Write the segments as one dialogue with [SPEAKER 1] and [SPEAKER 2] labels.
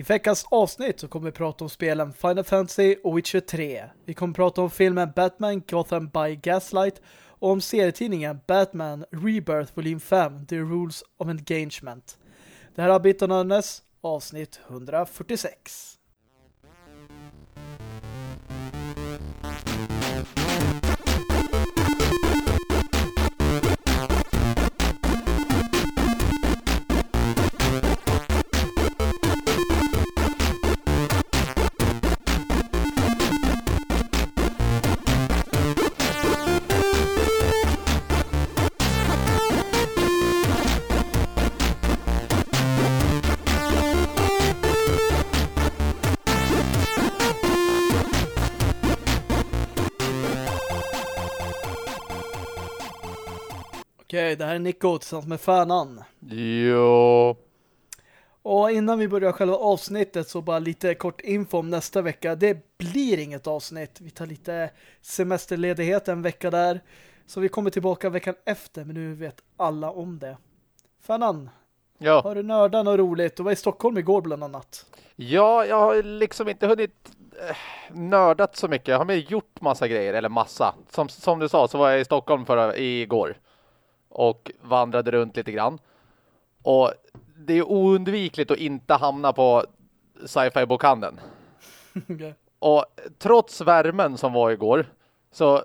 [SPEAKER 1] I veckans avsnitt så kommer vi prata om spelen Final Fantasy och Witcher 3. Vi kommer prata om filmen Batman Gotham by Gaslight och om serietidningen Batman Rebirth volym 5 The Rules of Engagement. Det här är Bitonörnes avsnitt 146. Det här är Nico tillsammans med Fanan.
[SPEAKER 2] Jo.
[SPEAKER 1] Och innan vi börjar själva avsnittet så bara lite kort info om nästa vecka. Det blir inget avsnitt. Vi tar lite semesterledighet en vecka där. Så vi kommer tillbaka veckan efter, men nu vet alla om det. Fanan,
[SPEAKER 2] Ja.
[SPEAKER 1] har du nördat något roligt? Du var i Stockholm igår bland annat.
[SPEAKER 2] ja, jag har liksom inte hunnit eh, nördat så mycket. Jag har mer gjort massa grejer, eller massa. Som, som du sa så var jag i Stockholm förra, igår. Och vandrade runt lite grann. Och det är oundvikligt att inte hamna på sci-fi bokhandeln.
[SPEAKER 1] Okej.
[SPEAKER 2] Och trots värmen som var igår så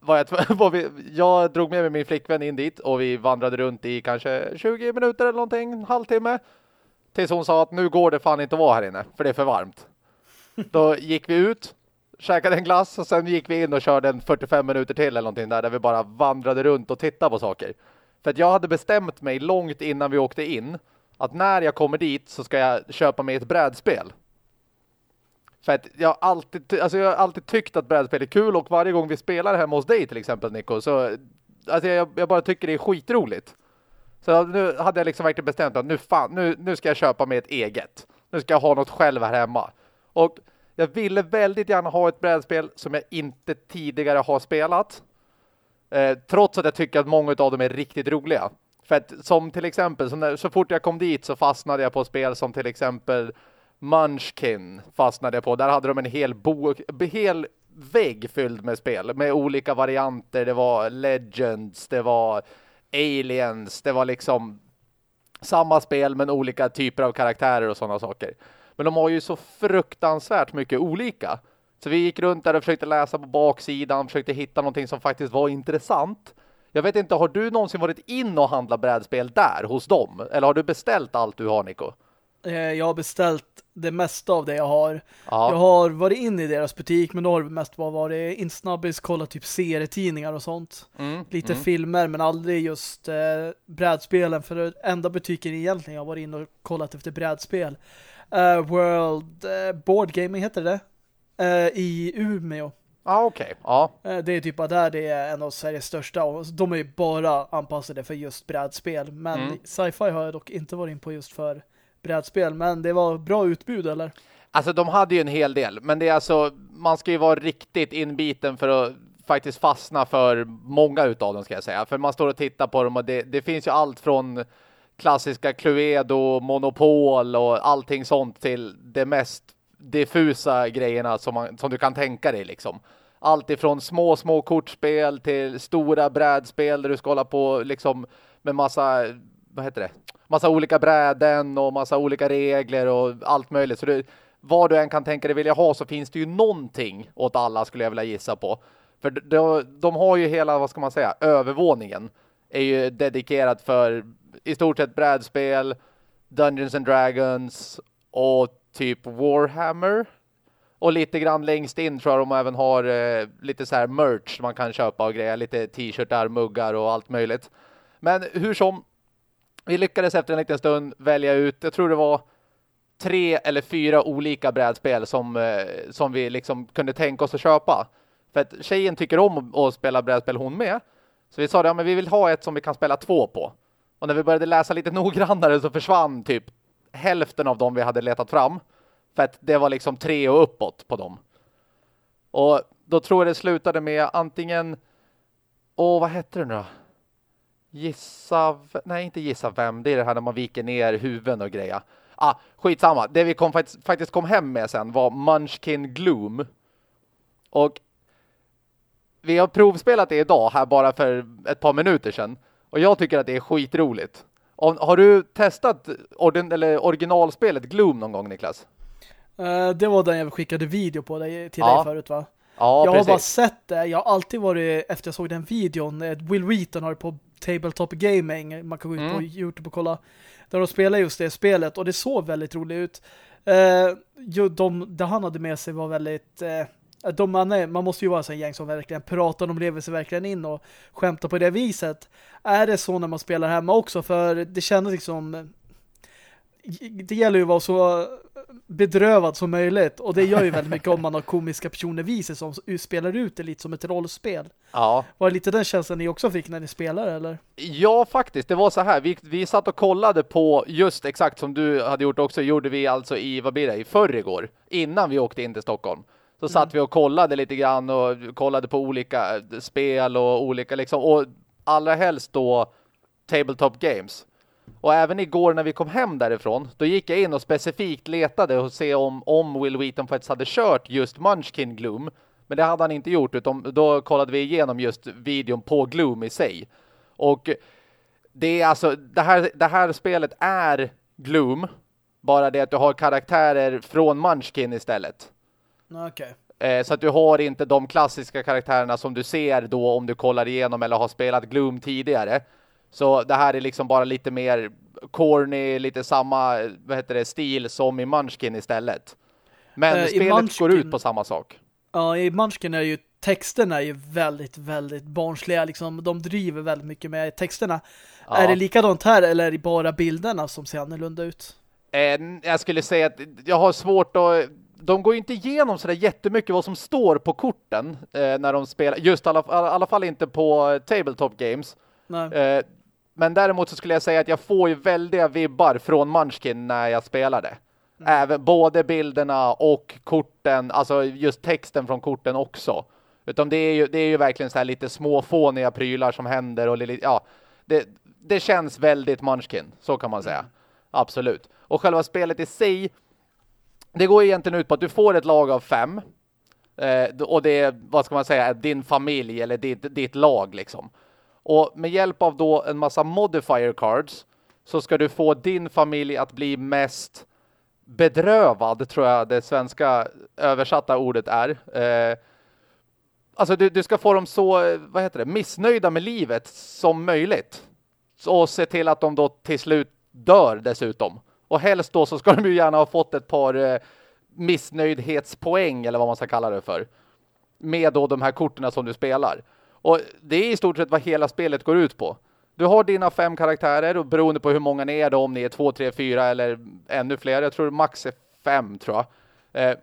[SPEAKER 2] var jag, var vi, jag drog med mig min flickvän in dit och vi vandrade runt i kanske 20 minuter eller någonting, en halvtimme. Tills hon sa att nu går det fan inte att vara här inne för det är för varmt. Då gick vi ut, käkade en glass och sen gick vi in och körde en 45 minuter till eller någonting där, där vi bara vandrade runt och tittade på saker. För att jag hade bestämt mig långt innan vi åkte in att när jag kommer dit så ska jag köpa mig ett brädspel. För att jag har alltid, alltså jag har alltid tyckt att brädspel är kul och varje gång vi spelar hemma hos dig till exempel Nico så alltså jag, jag bara tycker det är skitroligt. Så nu hade jag liksom verkligen bestämt att nu, fan, nu, nu ska jag köpa mig ett eget. Nu ska jag ha något själv här hemma. Och jag ville väldigt gärna ha ett brädspel som jag inte tidigare har spelat. Eh, trots att jag tycker att många av dem är riktigt roliga. För att som till exempel, så, när, så fort jag kom dit så fastnade jag på spel som till exempel Munchkin fastnade jag på. Där hade de en hel bok, hel vägg fylld med spel med olika varianter. Det var Legends, det var Aliens, det var liksom samma spel men olika typer av karaktärer och sådana saker. Men de har ju så fruktansvärt mycket olika. Så vi gick runt där och försökte läsa på baksidan, försökte hitta någonting som faktiskt var intressant. Jag vet inte, har du någonsin varit in och handlat brädspel där hos dem? Eller har du beställt allt du har, Nico?
[SPEAKER 1] Eh, Jag har beställt det mesta av det jag har.
[SPEAKER 2] Ja.
[SPEAKER 1] Jag har varit in i deras butik men då har det mest bara varit insnabbis, kolla typ serietidningar och sånt.
[SPEAKER 2] Mm,
[SPEAKER 1] Lite
[SPEAKER 2] mm.
[SPEAKER 1] filmer men aldrig just eh, brädspelen för det enda butiken egentligen jag har varit in och kollat efter brädspel. Eh, World eh, Board Gaming heter det. Eh, I Umeå.
[SPEAKER 2] Ja, okej. Ja.
[SPEAKER 1] Eh, det är typ där det är en av Sveriges största och de är ju bara anpassade för just brädspel. Men
[SPEAKER 2] Mm.
[SPEAKER 1] sci-fi har jag dock inte varit in på just för brädspel. Men det var bra utbud eller?
[SPEAKER 2] Alltså de hade ju en hel del, men det är alltså, man ska ju vara riktigt inbiten för att faktiskt fastna för många utav dem ska jag säga. För man står och tittar på dem och det, det finns ju allt från klassiska Cluedo, Monopol och allting sånt till det mest diffusa grejerna som, man, som du kan tänka dig liksom. Allt ifrån små, små kortspel till stora brädspel där du ska hålla på liksom med massa, vad heter det? Massa olika bräden och massa olika regler och allt möjligt. Så du, vad du än kan tänka dig vilja ha så finns det ju någonting åt alla skulle jag vilja gissa på. För de, de har ju hela, vad ska man säga, övervåningen är ju dedikerad för i stort sett brädspel, Dungeons and Dragons och typ Warhammer. Och lite grann längst in tror jag de även har eh, lite så här merch man kan köpa och grejer. Lite t-shirtar, muggar och allt möjligt. Men hur som, vi lyckades efter en liten stund välja ut, jag tror det var tre eller fyra olika brädspel som, eh, som vi liksom kunde tänka oss att köpa. För att tjejen tycker om att spela brädspel hon med. Så vi sa det, ja, men vi vill ha ett som vi kan spela två på. Och när vi började läsa lite noggrannare så försvann typ hälften av dem vi hade letat fram. För att det var liksom tre och uppåt på dem. Och då tror jag det slutade med antingen... Åh, vad heter det nu då? Gissa... Nej, inte gissa vem. Det är det här när man viker ner huvuden och grejer. Ah, skitsamma. Det vi kom, faktiskt, faktiskt kom hem med sen var Munchkin Gloom. Och vi har provspelat det idag här bara för ett par minuter sedan. Och jag tycker att det är skitroligt. Har du testat eller originalspelet Gloom någon gång, Niklas?
[SPEAKER 1] Uh, det var den jag skickade video på dig, till ja. dig förut, va?
[SPEAKER 2] Ja,
[SPEAKER 1] jag
[SPEAKER 2] precis.
[SPEAKER 1] har bara sett det. Jag har alltid varit, efter jag såg den videon, eh, Will Wheaton har det på Tabletop Gaming. Man kan gå ut mm. på Youtube och kolla. Där de spelar just det spelet. Och det såg väldigt roligt ut. Uh, de, det han hade med sig var väldigt... Uh, de, man, man måste ju vara en gäng som verkligen pratar, de lever sig verkligen in och skämtar på det viset. Är det så när man spelar hemma också? För det kändes liksom det gäller ju att vara så bedrövad som möjligt. Och det gör ju väldigt mycket om man har komiska personer visar som spelar ut det lite som ett rollspel.
[SPEAKER 2] Ja.
[SPEAKER 1] Var det lite den känslan ni också fick när ni spelar, eller?
[SPEAKER 2] Ja, faktiskt. Det var så här. Vi, vi satt och kollade på just exakt som du hade gjort också. Gjorde vi alltså i, vad blir det, i förrgår. Innan vi åkte in till Stockholm. Så satt vi och kollade lite grann och kollade på olika eh, spel och olika liksom. Och allra helst då Tabletop Games. Och även igår när vi kom hem därifrån, då gick jag in och specifikt letade och se om, om Will Wheaton faktiskt hade kört just Munchkin Gloom. Men det hade han inte gjort, utan då kollade vi igenom just videon på Gloom i sig. Och det är alltså, det här, det här spelet är Gloom, bara det att du har karaktärer från Munchkin istället. Okay. Eh, så att du har inte de klassiska karaktärerna som du ser då om du kollar igenom eller har spelat Gloom tidigare. Så det här är liksom bara lite mer corny, lite samma vad heter det, stil som i Munchkin istället. Men uh, spelet Munchkin, går ut på samma sak.
[SPEAKER 1] Ja, i Munchkin är ju texterna är ju väldigt, väldigt barnsliga. Liksom, de driver väldigt mycket med texterna. Ja. Är det likadant här eller är det bara bilderna som ser annorlunda ut?
[SPEAKER 2] Eh, jag skulle säga att jag har svårt att... De går ju inte igenom sådär jättemycket vad som står på korten eh, när de spelar. Just i alla, alla fall inte på Tabletop Games.
[SPEAKER 1] Eh,
[SPEAKER 2] men däremot så skulle jag säga att jag får ju väldiga vibbar från Munchkin när jag spelar det. Mm. Även både bilderna och korten, alltså just texten från korten också. Utan det är ju, det är ju verkligen så här lite småfåniga prylar som händer och lite, ja, det, det känns väldigt Munchkin, så kan man säga. Mm. Absolut. Och själva spelet i sig, det går egentligen ut på att du får ett lag av fem. Eh, och det är, vad ska man säga, din familj eller ditt, ditt lag liksom. Och med hjälp av då en massa modifier cards så ska du få din familj att bli mest bedrövad, tror jag det svenska översatta ordet är. Eh, alltså du, du, ska få dem så, vad heter det, missnöjda med livet som möjligt. Och se till att de då till slut dör dessutom. Och helst då så ska de ju gärna ha fått ett par eh, missnöjdhetspoäng eller vad man ska kalla det för. Med då de här korten som du spelar. Och det är i stort sett vad hela spelet går ut på. Du har dina fem karaktärer och beroende på hur många ni är då, om ni är två, tre, fyra eller ännu fler. Jag tror max är fem tror jag. Eh,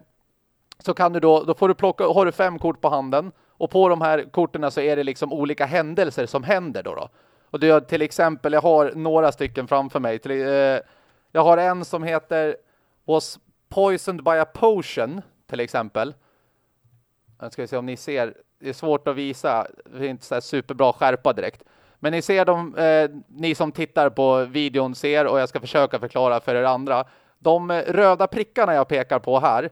[SPEAKER 2] så kan du då, då får du plocka, har du fem kort på handen och på de här korten så är det liksom olika händelser som händer då. då. Och du har till exempel, jag har några stycken framför mig. Till, eh, jag har en som heter Was Poisoned by a Potion till exempel. Jag ska se om ni ser det är svårt att visa. Det är inte så superbra skärpa direkt. Men ni ser dem. eh, ni som tittar på videon ser och jag ska försöka förklara för er andra. De eh, röda prickarna jag pekar på här,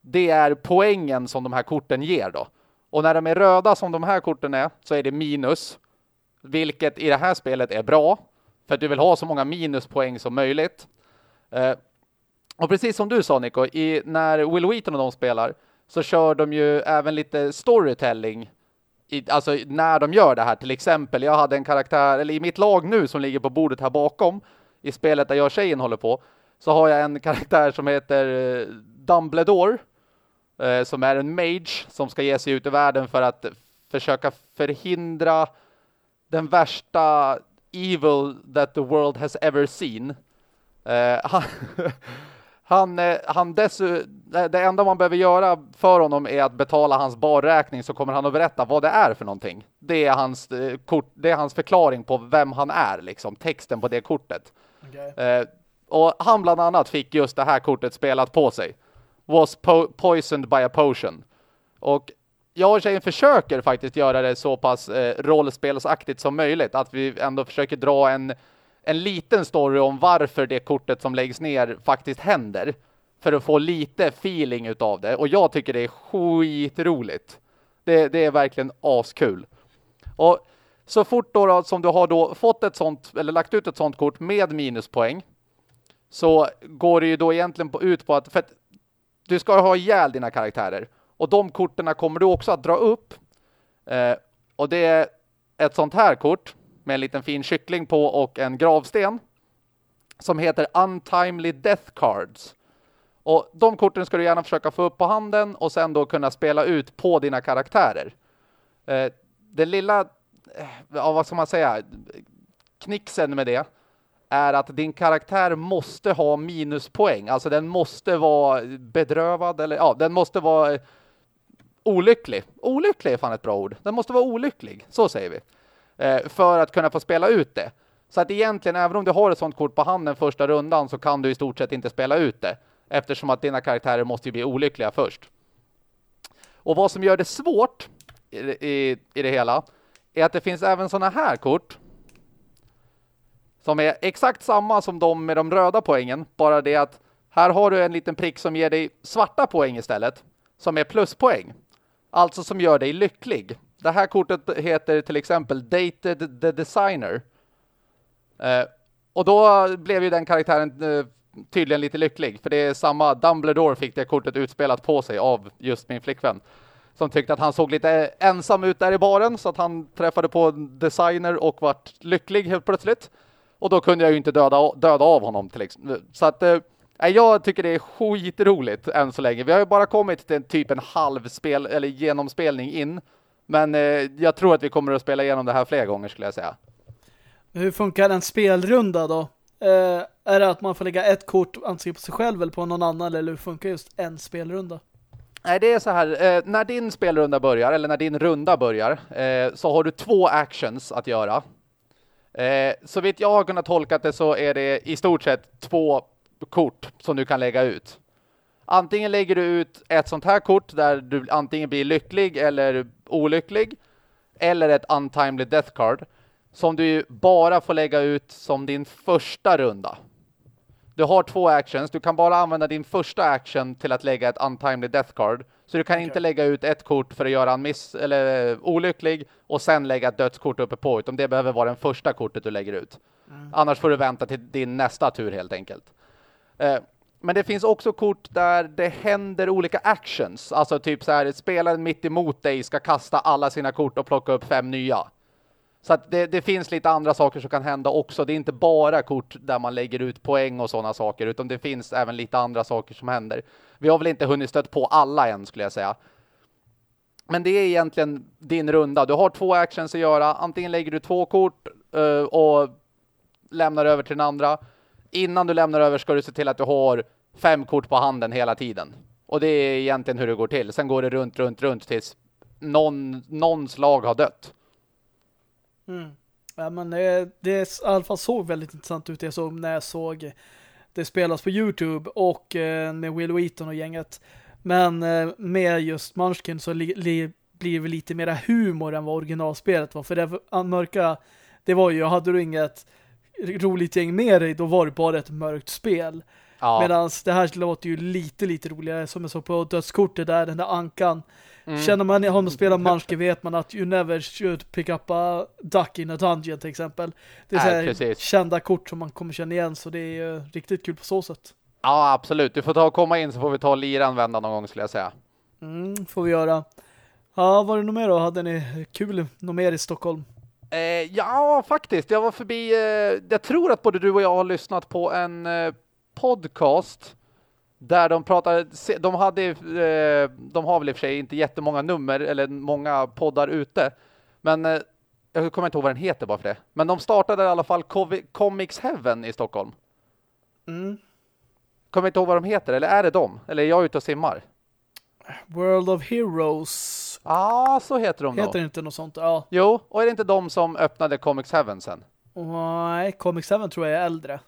[SPEAKER 2] det är poängen som de här korten ger då. Och när de är röda som de här korten är så är det minus. Vilket i det här spelet är bra. För att du vill ha så många minuspoäng som möjligt. Eh, och precis som du sa Nico, i, när Will Wheaton och de spelar så kör de ju även lite storytelling i, alltså när de gör det här. Till exempel, jag hade en karaktär, eller i mitt lag nu som ligger på bordet här bakom i spelet där jag och tjejen håller på, så har jag en karaktär som heter eh, Dumbledore eh, som är en mage som ska ge sig ut i världen för att försöka förhindra den värsta evil that the world has ever seen. Eh, Han, eh, han dessu, det enda man behöver göra för honom är att betala hans barräkning så kommer han att berätta vad det är för någonting. Det är hans, eh, kort, det är hans förklaring på vem han är, liksom, texten på det kortet. Okay. Eh, och han bland annat fick just det här kortet spelat på sig. Was po poisoned by a potion. Och jag och tjejen försöker faktiskt göra det så pass eh, rollspelsaktigt som möjligt. Att vi ändå försöker dra en en liten story om varför det kortet som läggs ner faktiskt händer. För att få lite feeling utav det. Och jag tycker det är skitroligt. Det, det är verkligen askul. Och så fort då, då som du har då fått ett sånt, eller lagt ut ett sånt kort med minuspoäng. Så går det ju då egentligen på, ut på att, för att du ska ha ihjäl dina karaktärer. Och de korten kommer du också att dra upp. Eh, och det är ett sånt här kort med en liten fin kyckling på och en gravsten som heter Untimely Death Cards. Och de korten ska du gärna försöka få upp på handen och sen då kunna spela ut på dina karaktärer. Eh, den lilla, eh, ja, vad ska man säga, knixen med det är att din karaktär måste ha minuspoäng. Alltså den måste vara bedrövad eller ja, den måste vara olycklig. Olycklig är fan ett bra ord. Den måste vara olycklig, så säger vi. Eh, för att kunna få spela ut det. Så att egentligen, även om du har ett sånt kort på handen första rundan så kan du i stort sett inte spela ut det. Eftersom att dina karaktärer måste bli olyckliga först. Och vad som gör det svårt i, i, i det hela är att det finns även sådana här kort som är exakt samma som de med de röda poängen. Bara det att här har du en liten prick som ger dig svarta poäng istället. Som är pluspoäng. Alltså som gör dig lycklig. Det här kortet heter till exempel Dated the Designer. Eh, och då blev ju den karaktären eh, tydligen lite lycklig. För det är samma Dumbledore fick det kortet utspelat på sig av just min flickvän. Som tyckte att han såg lite ensam ut där i baren. Så att han träffade på en designer och vart lycklig helt plötsligt. Och då kunde jag ju inte döda, döda av honom till exempel. Så att eh, jag tycker det är skitroligt än så länge. Vi har ju bara kommit till typ en halvspel eller genomspelning in. Men eh, jag tror att vi kommer att spela igenom det här fler gånger skulle jag säga.
[SPEAKER 1] Hur funkar en spelrunda då? Eh, är det att man får lägga ett kort antingen på sig själv eller på någon annan eller hur funkar just en spelrunda?
[SPEAKER 2] Nej, det är så här. Eh, när din spelrunda börjar eller när din runda börjar eh, så har du två actions att göra. Eh, så vitt jag har kunnat tolka det så är det i stort sett två kort som du kan lägga ut. Antingen lägger du ut ett sånt här kort där du antingen blir lycklig eller olycklig. Eller ett untimely death card. Som du bara får lägga ut som din första runda. Du har två actions. Du kan bara använda din första action till att lägga ett untimely death card. Så du kan okay. inte lägga ut ett kort för att göra en miss eller olycklig och sen lägga ett dödskort uppe på. Utan det behöver vara den första kortet du lägger ut. Mm. Annars får du vänta till din nästa tur helt enkelt. Eh, men det finns också kort där det händer olika actions. Alltså typ så här, spelaren mitt emot dig ska kasta alla sina kort och plocka upp fem nya. Så att det, det, finns lite andra saker som kan hända också. Det är inte bara kort där man lägger ut poäng och sådana saker. Utan det finns även lite andra saker som händer. Vi har väl inte hunnit stött på alla än skulle jag säga. Men det är egentligen din runda. Du har två actions att göra. Antingen lägger du två kort uh, och lämnar över till den andra innan du lämnar över ska du se till att du har fem kort på handen hela tiden. Och det är egentligen hur det går till. Sen går det runt, runt, runt tills någon, någons lag har dött.
[SPEAKER 1] Mm. Ja, men det, det i alla fall såg väldigt intressant ut det som när jag såg det spelas på Youtube och eh, med Will Wheaton och gänget. Men eh, med just Munchkin så li, li, blir det lite mera humor än vad originalspelet var. För det mörka, det var ju, hade du inget roligt gäng med dig, då var det bara ett mörkt spel. Ja. Medan det här låter ju lite, lite roligare. Som jag såg på dödskortet där, den där ankan. Mm. Känner man, har man spelat Munchkin vet man att you never should pick up a duck in a dungeon till exempel. Det är Nej, så kända kort som man kommer känna igen så det är ju riktigt kul på så sätt.
[SPEAKER 2] Ja, absolut. Du får ta och komma in så får vi ta liran vända någon gång skulle jag säga.
[SPEAKER 1] Mm, får vi göra. Ja, var det något mer då? Hade ni kul något mer i Stockholm?
[SPEAKER 2] Eh, ja, faktiskt. Jag var förbi, eh, jag tror att både du och jag har lyssnat på en eh, podcast där de pratar, de hade, eh, de har väl i och för sig inte jättemånga nummer eller många poddar ute, men eh, jag kommer inte ihåg vad den heter bara för det. Men de startade i alla fall Comics Heaven i Stockholm. Mm. Kommer inte ihåg vad de heter, eller är det de? Eller är jag ute och simmar?
[SPEAKER 1] World of Heroes
[SPEAKER 2] Ja, ah, så heter de
[SPEAKER 1] då. Heter det inte något sånt? Ja.
[SPEAKER 2] Jo, och är det inte de som öppnade Comics Heaven sen?
[SPEAKER 1] Nej, Comics Heaven tror jag är äldre.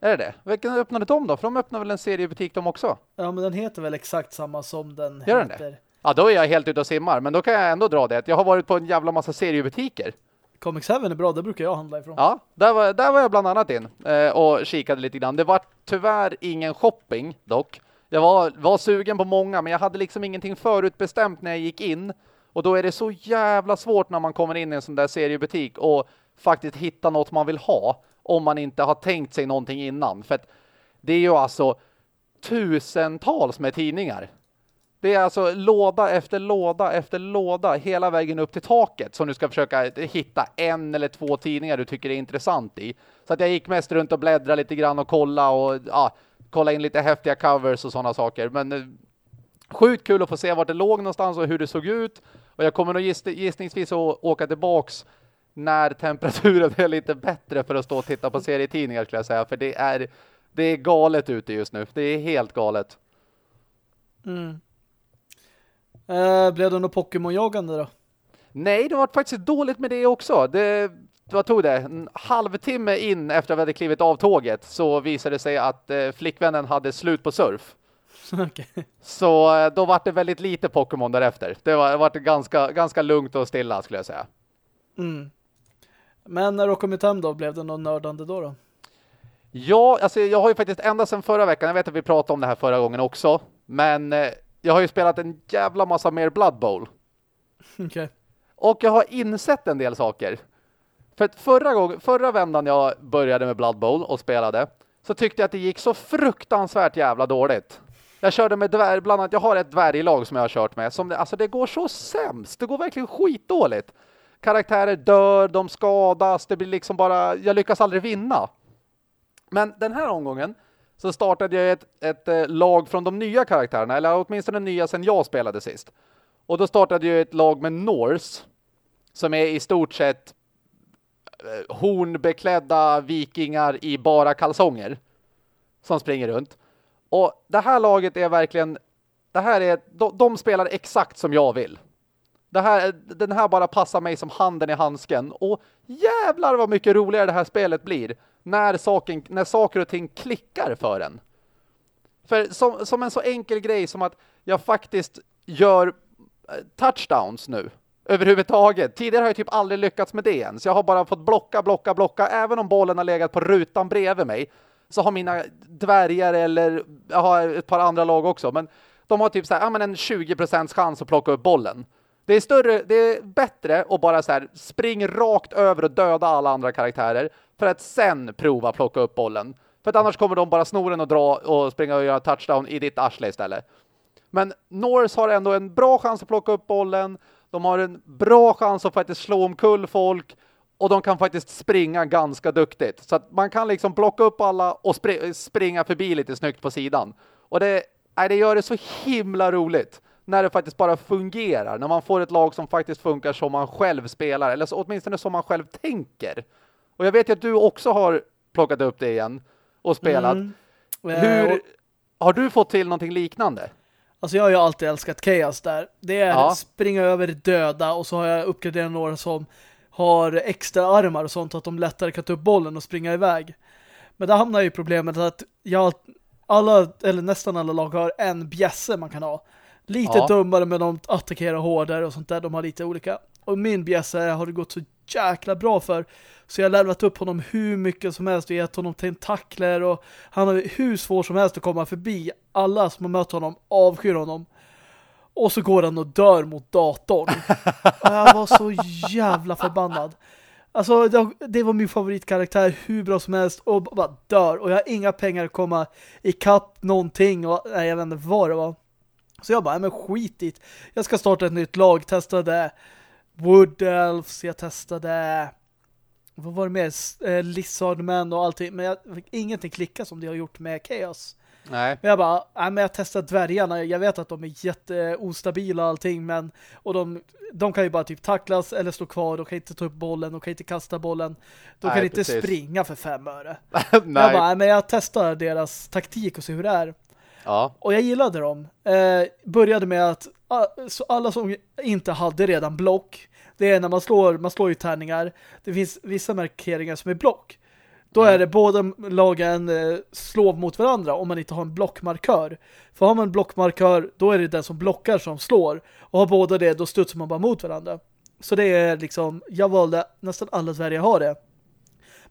[SPEAKER 2] Är det det? Vilken öppnade de då? För de öppnade väl en seriebutik de också?
[SPEAKER 1] Ja, men den heter väl exakt samma som den
[SPEAKER 2] Gör
[SPEAKER 1] heter. Den
[SPEAKER 2] det? Ja, då är jag helt ute och simmar. Men då kan jag ändå dra det. Jag har varit på en jävla massa seriebutiker.
[SPEAKER 1] Comics Heaven är bra, det brukar jag handla ifrån.
[SPEAKER 2] Ja, där var, där var jag bland annat in eh, och kikade lite grann. Det var tyvärr ingen shopping dock. Jag var, var sugen på många, men jag hade liksom ingenting förutbestämt när jag gick in. Och då är det så jävla svårt när man kommer in i en sån där seriebutik och faktiskt hitta något man vill ha om man inte har tänkt sig någonting innan. För att det är ju alltså tusentals med tidningar. Det är alltså låda efter låda efter låda hela vägen upp till taket som du ska försöka hitta en eller två tidningar du tycker är intressant i. Så att jag gick mest runt och bläddra lite grann och kolla och ja, kolla in lite häftiga covers och sådana saker. Men eh, sjukt kul att få se vart det låg någonstans och hur det såg ut. Och jag kommer nog giss gissningsvis att åka tillbaks när temperaturen är lite bättre för att stå och titta på serietidningar skulle jag säga. För det är, det är galet ute just nu. Det är helt galet.
[SPEAKER 1] Mm. Eh, blev det något Pokémon-jagande då?
[SPEAKER 2] Nej, det var faktiskt dåligt med det också. Det, vad tog det? En halvtimme in efter att vi hade klivit av tåget så visade det sig att eh, flickvännen hade slut på surf.
[SPEAKER 1] okay.
[SPEAKER 2] Så eh, då var det väldigt lite Pokémon därefter. Det var, var det ganska, ganska lugnt och stilla skulle jag säga.
[SPEAKER 1] Mm. Men när du kommit hem då, blev det någon nördande då då?
[SPEAKER 2] Ja, alltså jag har ju faktiskt ända sedan förra veckan, jag vet att vi pratade om det här förra gången också, men eh, jag har ju spelat en jävla massa mer Blood Bowl.
[SPEAKER 1] Okej. Okay.
[SPEAKER 2] Och jag har insett en del saker. För att förra, gång, förra vändan jag började med Blood Bowl och spelade så tyckte jag att det gick så fruktansvärt jävla dåligt. Jag körde med dvärg, bland annat, jag har ett dvärglag som jag har kört med. Som det, alltså det går så sämst, det går verkligen skitdåligt. Karaktärer dör, de skadas, det blir liksom bara, jag lyckas aldrig vinna. Men den här omgången så startade jag ett, ett, ett lag från de nya karaktärerna, eller åtminstone nya sen jag spelade sist. Och då startade jag ett lag med Norse som är i stort sett Eh, hornbeklädda vikingar i bara kalsonger som springer runt. Och det här laget är verkligen det här är, de, de spelar exakt som jag vill. Det här, den här bara passar mig som handen i handsken. Och jävlar vad mycket roligare det här spelet blir när, saken, när saker och ting klickar för en. För som, som en så enkel grej som att jag faktiskt gör eh, touchdowns nu. Överhuvudtaget. Tidigare har jag typ aldrig lyckats med det ens. Jag har bara fått blocka, blocka, blocka. Även om bollen har legat på rutan bredvid mig så har mina dvärgar eller jag har ett par andra lag också. Men de har typ så här, ja, men en 20% chans att plocka upp bollen. Det är större, det är bättre att bara så här spring rakt över och döda alla andra karaktärer för att sen prova plocka upp bollen. För att annars kommer de bara sno den och dra och springa och göra touchdown i ditt arsle istället. Men Norse har ändå en bra chans att plocka upp bollen. De har en bra chans att faktiskt slå omkull folk och de kan faktiskt springa ganska duktigt. Så att man kan liksom plocka upp alla och spr springa förbi lite snyggt på sidan. Och det, nej, det gör det så himla roligt när det faktiskt bara fungerar. När man får ett lag som faktiskt funkar som man själv spelar. Eller så, åtminstone som man själv tänker. Och jag vet ju att du också har plockat upp det igen och spelat. Mm. Hur, eh, har du fått till någonting liknande?
[SPEAKER 1] Alltså jag har ju alltid älskat Chaos där. Det är ja. springa över döda och så har jag uppgraderat några som har extra armar och sånt att de lättare kan ta upp bollen och springa iväg. Men där hamnar ju problemet att jag, alla, eller nästan alla lag har en bjässe man kan ha. Lite ja. dummare men de attackerar hårdare och sånt där. De har lite olika. Och min bjässe har det gått så jäkla bra för. Så jag har lärvat upp honom hur mycket som helst och gett honom tentakler och han har hur svårt som helst att komma förbi. Alla som har mött honom avskyr honom. Och så går han och dör mot datorn. jag var så jävla förbannad. Alltså det var min favoritkaraktär hur bra som helst och bara dör. Och jag har inga pengar att komma i kapp någonting och nej, jag vet inte vad det var. Så jag bara, men skit dit. Jag ska starta ett nytt lag. Testade Wood Elves, jag testade vad var det mer? Eh, och allting. Men jag ingenting klicka som de har gjort med Chaos.
[SPEAKER 2] Nej.
[SPEAKER 1] Men jag bara, nej men jag testar dvärgarna. Jag vet att de är jätteostabila och allting. Men, och de, de kan ju bara typ tacklas eller stå kvar. De kan inte ta upp bollen. De kan inte kasta bollen. De nej, kan inte precis. springa för fem öre. nej. Jag bara, nej men jag testar deras taktik och ser hur det är.
[SPEAKER 2] Ja.
[SPEAKER 1] Och jag gillade dem. Eh, började med att ah, alla som inte hade redan block, det är när man slår, man slår ju tärningar. Det finns vissa markeringar som är block. Då mm. är det båda lagen eh, slår mot varandra om man inte har en blockmarkör. För har man en blockmarkör, då är det den som blockar som slår. Och har båda det, då studsar man bara mot varandra. Så det är liksom, jag valde nästan alla dvärgar har det.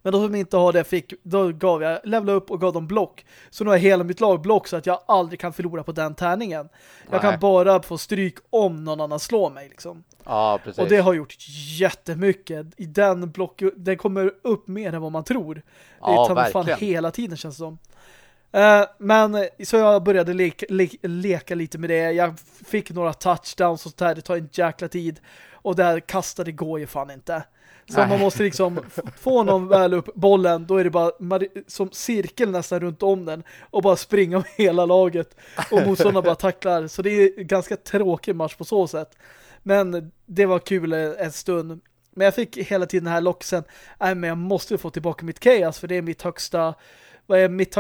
[SPEAKER 1] Men de som inte har det fick, då gav jag, levla upp och gav dem block. Så nu har hela mitt lag block så att jag aldrig kan förlora på den tärningen. Jag
[SPEAKER 2] Nej.
[SPEAKER 1] kan bara få stryk om någon annan slår mig liksom.
[SPEAKER 2] Ja, precis.
[SPEAKER 1] Och det har gjort jättemycket. I den block, den kommer upp mer än vad man tror. Det
[SPEAKER 2] Ja,
[SPEAKER 1] är ta mig fan hela tiden känns det som. Eh, men så jag började leka, le leka lite med det. Jag fick några touchdowns och så där. Det tar en jäkla tid. Och där kastade går ju fan inte. Så
[SPEAKER 2] Nej.
[SPEAKER 1] man måste liksom få någon väl upp bollen. Då är det bara som cirkel nästan runt om den. Och bara springa med hela laget. Och motståndarna bara tacklar. Så det är ganska tråkig match på så sätt. Men det var kul en stund. Men jag fick hela tiden den här locksen. Nej men jag måste få tillbaka mitt chaos. För det är mitt högsta... Vad är mitt,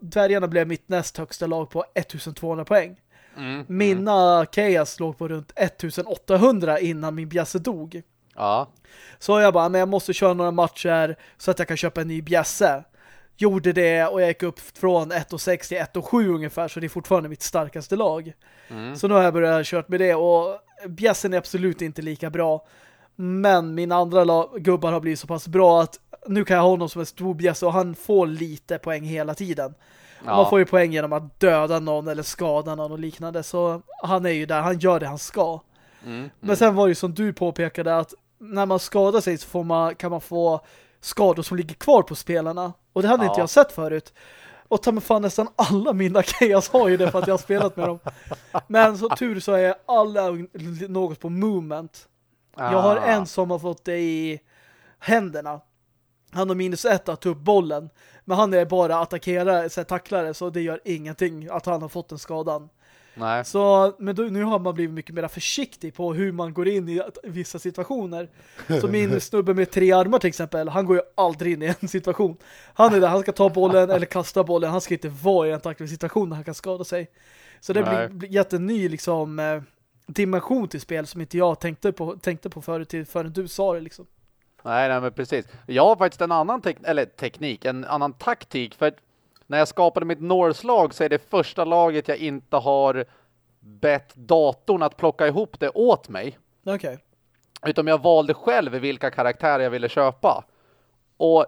[SPEAKER 1] dvärgarna blev mitt näst högsta lag på 1200 poäng.
[SPEAKER 2] Mm.
[SPEAKER 1] Mina chaos låg på runt 1800 innan min bjässe dog.
[SPEAKER 2] Ja.
[SPEAKER 1] Så jag bara, men jag måste köra några matcher så att jag kan köpa en ny bjässe. Gjorde det och jag gick upp från 1,6 till 1,7 ungefär så det är fortfarande mitt starkaste lag.
[SPEAKER 2] Mm.
[SPEAKER 1] Så nu har jag börjat kört med det och bjässen är absolut inte lika bra. Men mina andra gubbar har blivit så pass bra att nu kan jag ha honom som en stor bjässe och han får lite poäng hela tiden.
[SPEAKER 2] Ja.
[SPEAKER 1] Man får ju poäng genom att döda någon eller skada någon och liknande. Så han är ju där, han gör det han ska.
[SPEAKER 2] Mm.
[SPEAKER 1] Men sen var det ju som du påpekade att när man skadar sig så får man, kan man få skador som ligger kvar på spelarna. Och det hade
[SPEAKER 2] Ja.
[SPEAKER 1] inte jag sett förut. Och ta mig fan nästan alla mina chaos har ju det för att jag har spelat med dem. Men så tur så är alla något på movement. Jag har
[SPEAKER 2] Ah.
[SPEAKER 1] en som har fått det i händerna. Han har minus ett att ta upp bollen. Men han är bara attackerare, så här, tacklare, så det gör ingenting att han har fått den skadan.
[SPEAKER 2] Nej.
[SPEAKER 1] Så, men då, nu har man blivit mycket mer försiktig på hur man går in i vissa situationer. Så min snubbe med tre armar till exempel, han går ju aldrig in i en situation. Han är där, han ska ta bollen eller kasta bollen. Han ska inte vara i en tacklig situation där han kan skada sig. Så det
[SPEAKER 2] Nej.
[SPEAKER 1] blir, blir jätteny liksom eh, dimension till spel som inte jag tänkte på, tänkte på förut förrän du sa det liksom.
[SPEAKER 2] Nej, nej, men precis. Jag har faktiskt en annan tek eller teknik, en annan taktik. För att när jag skapade mitt Norse-lag så är det första laget jag inte har bett datorn att plocka ihop det åt mig.
[SPEAKER 1] Okej.
[SPEAKER 2] Utan jag valde själv vilka karaktärer jag ville köpa. Och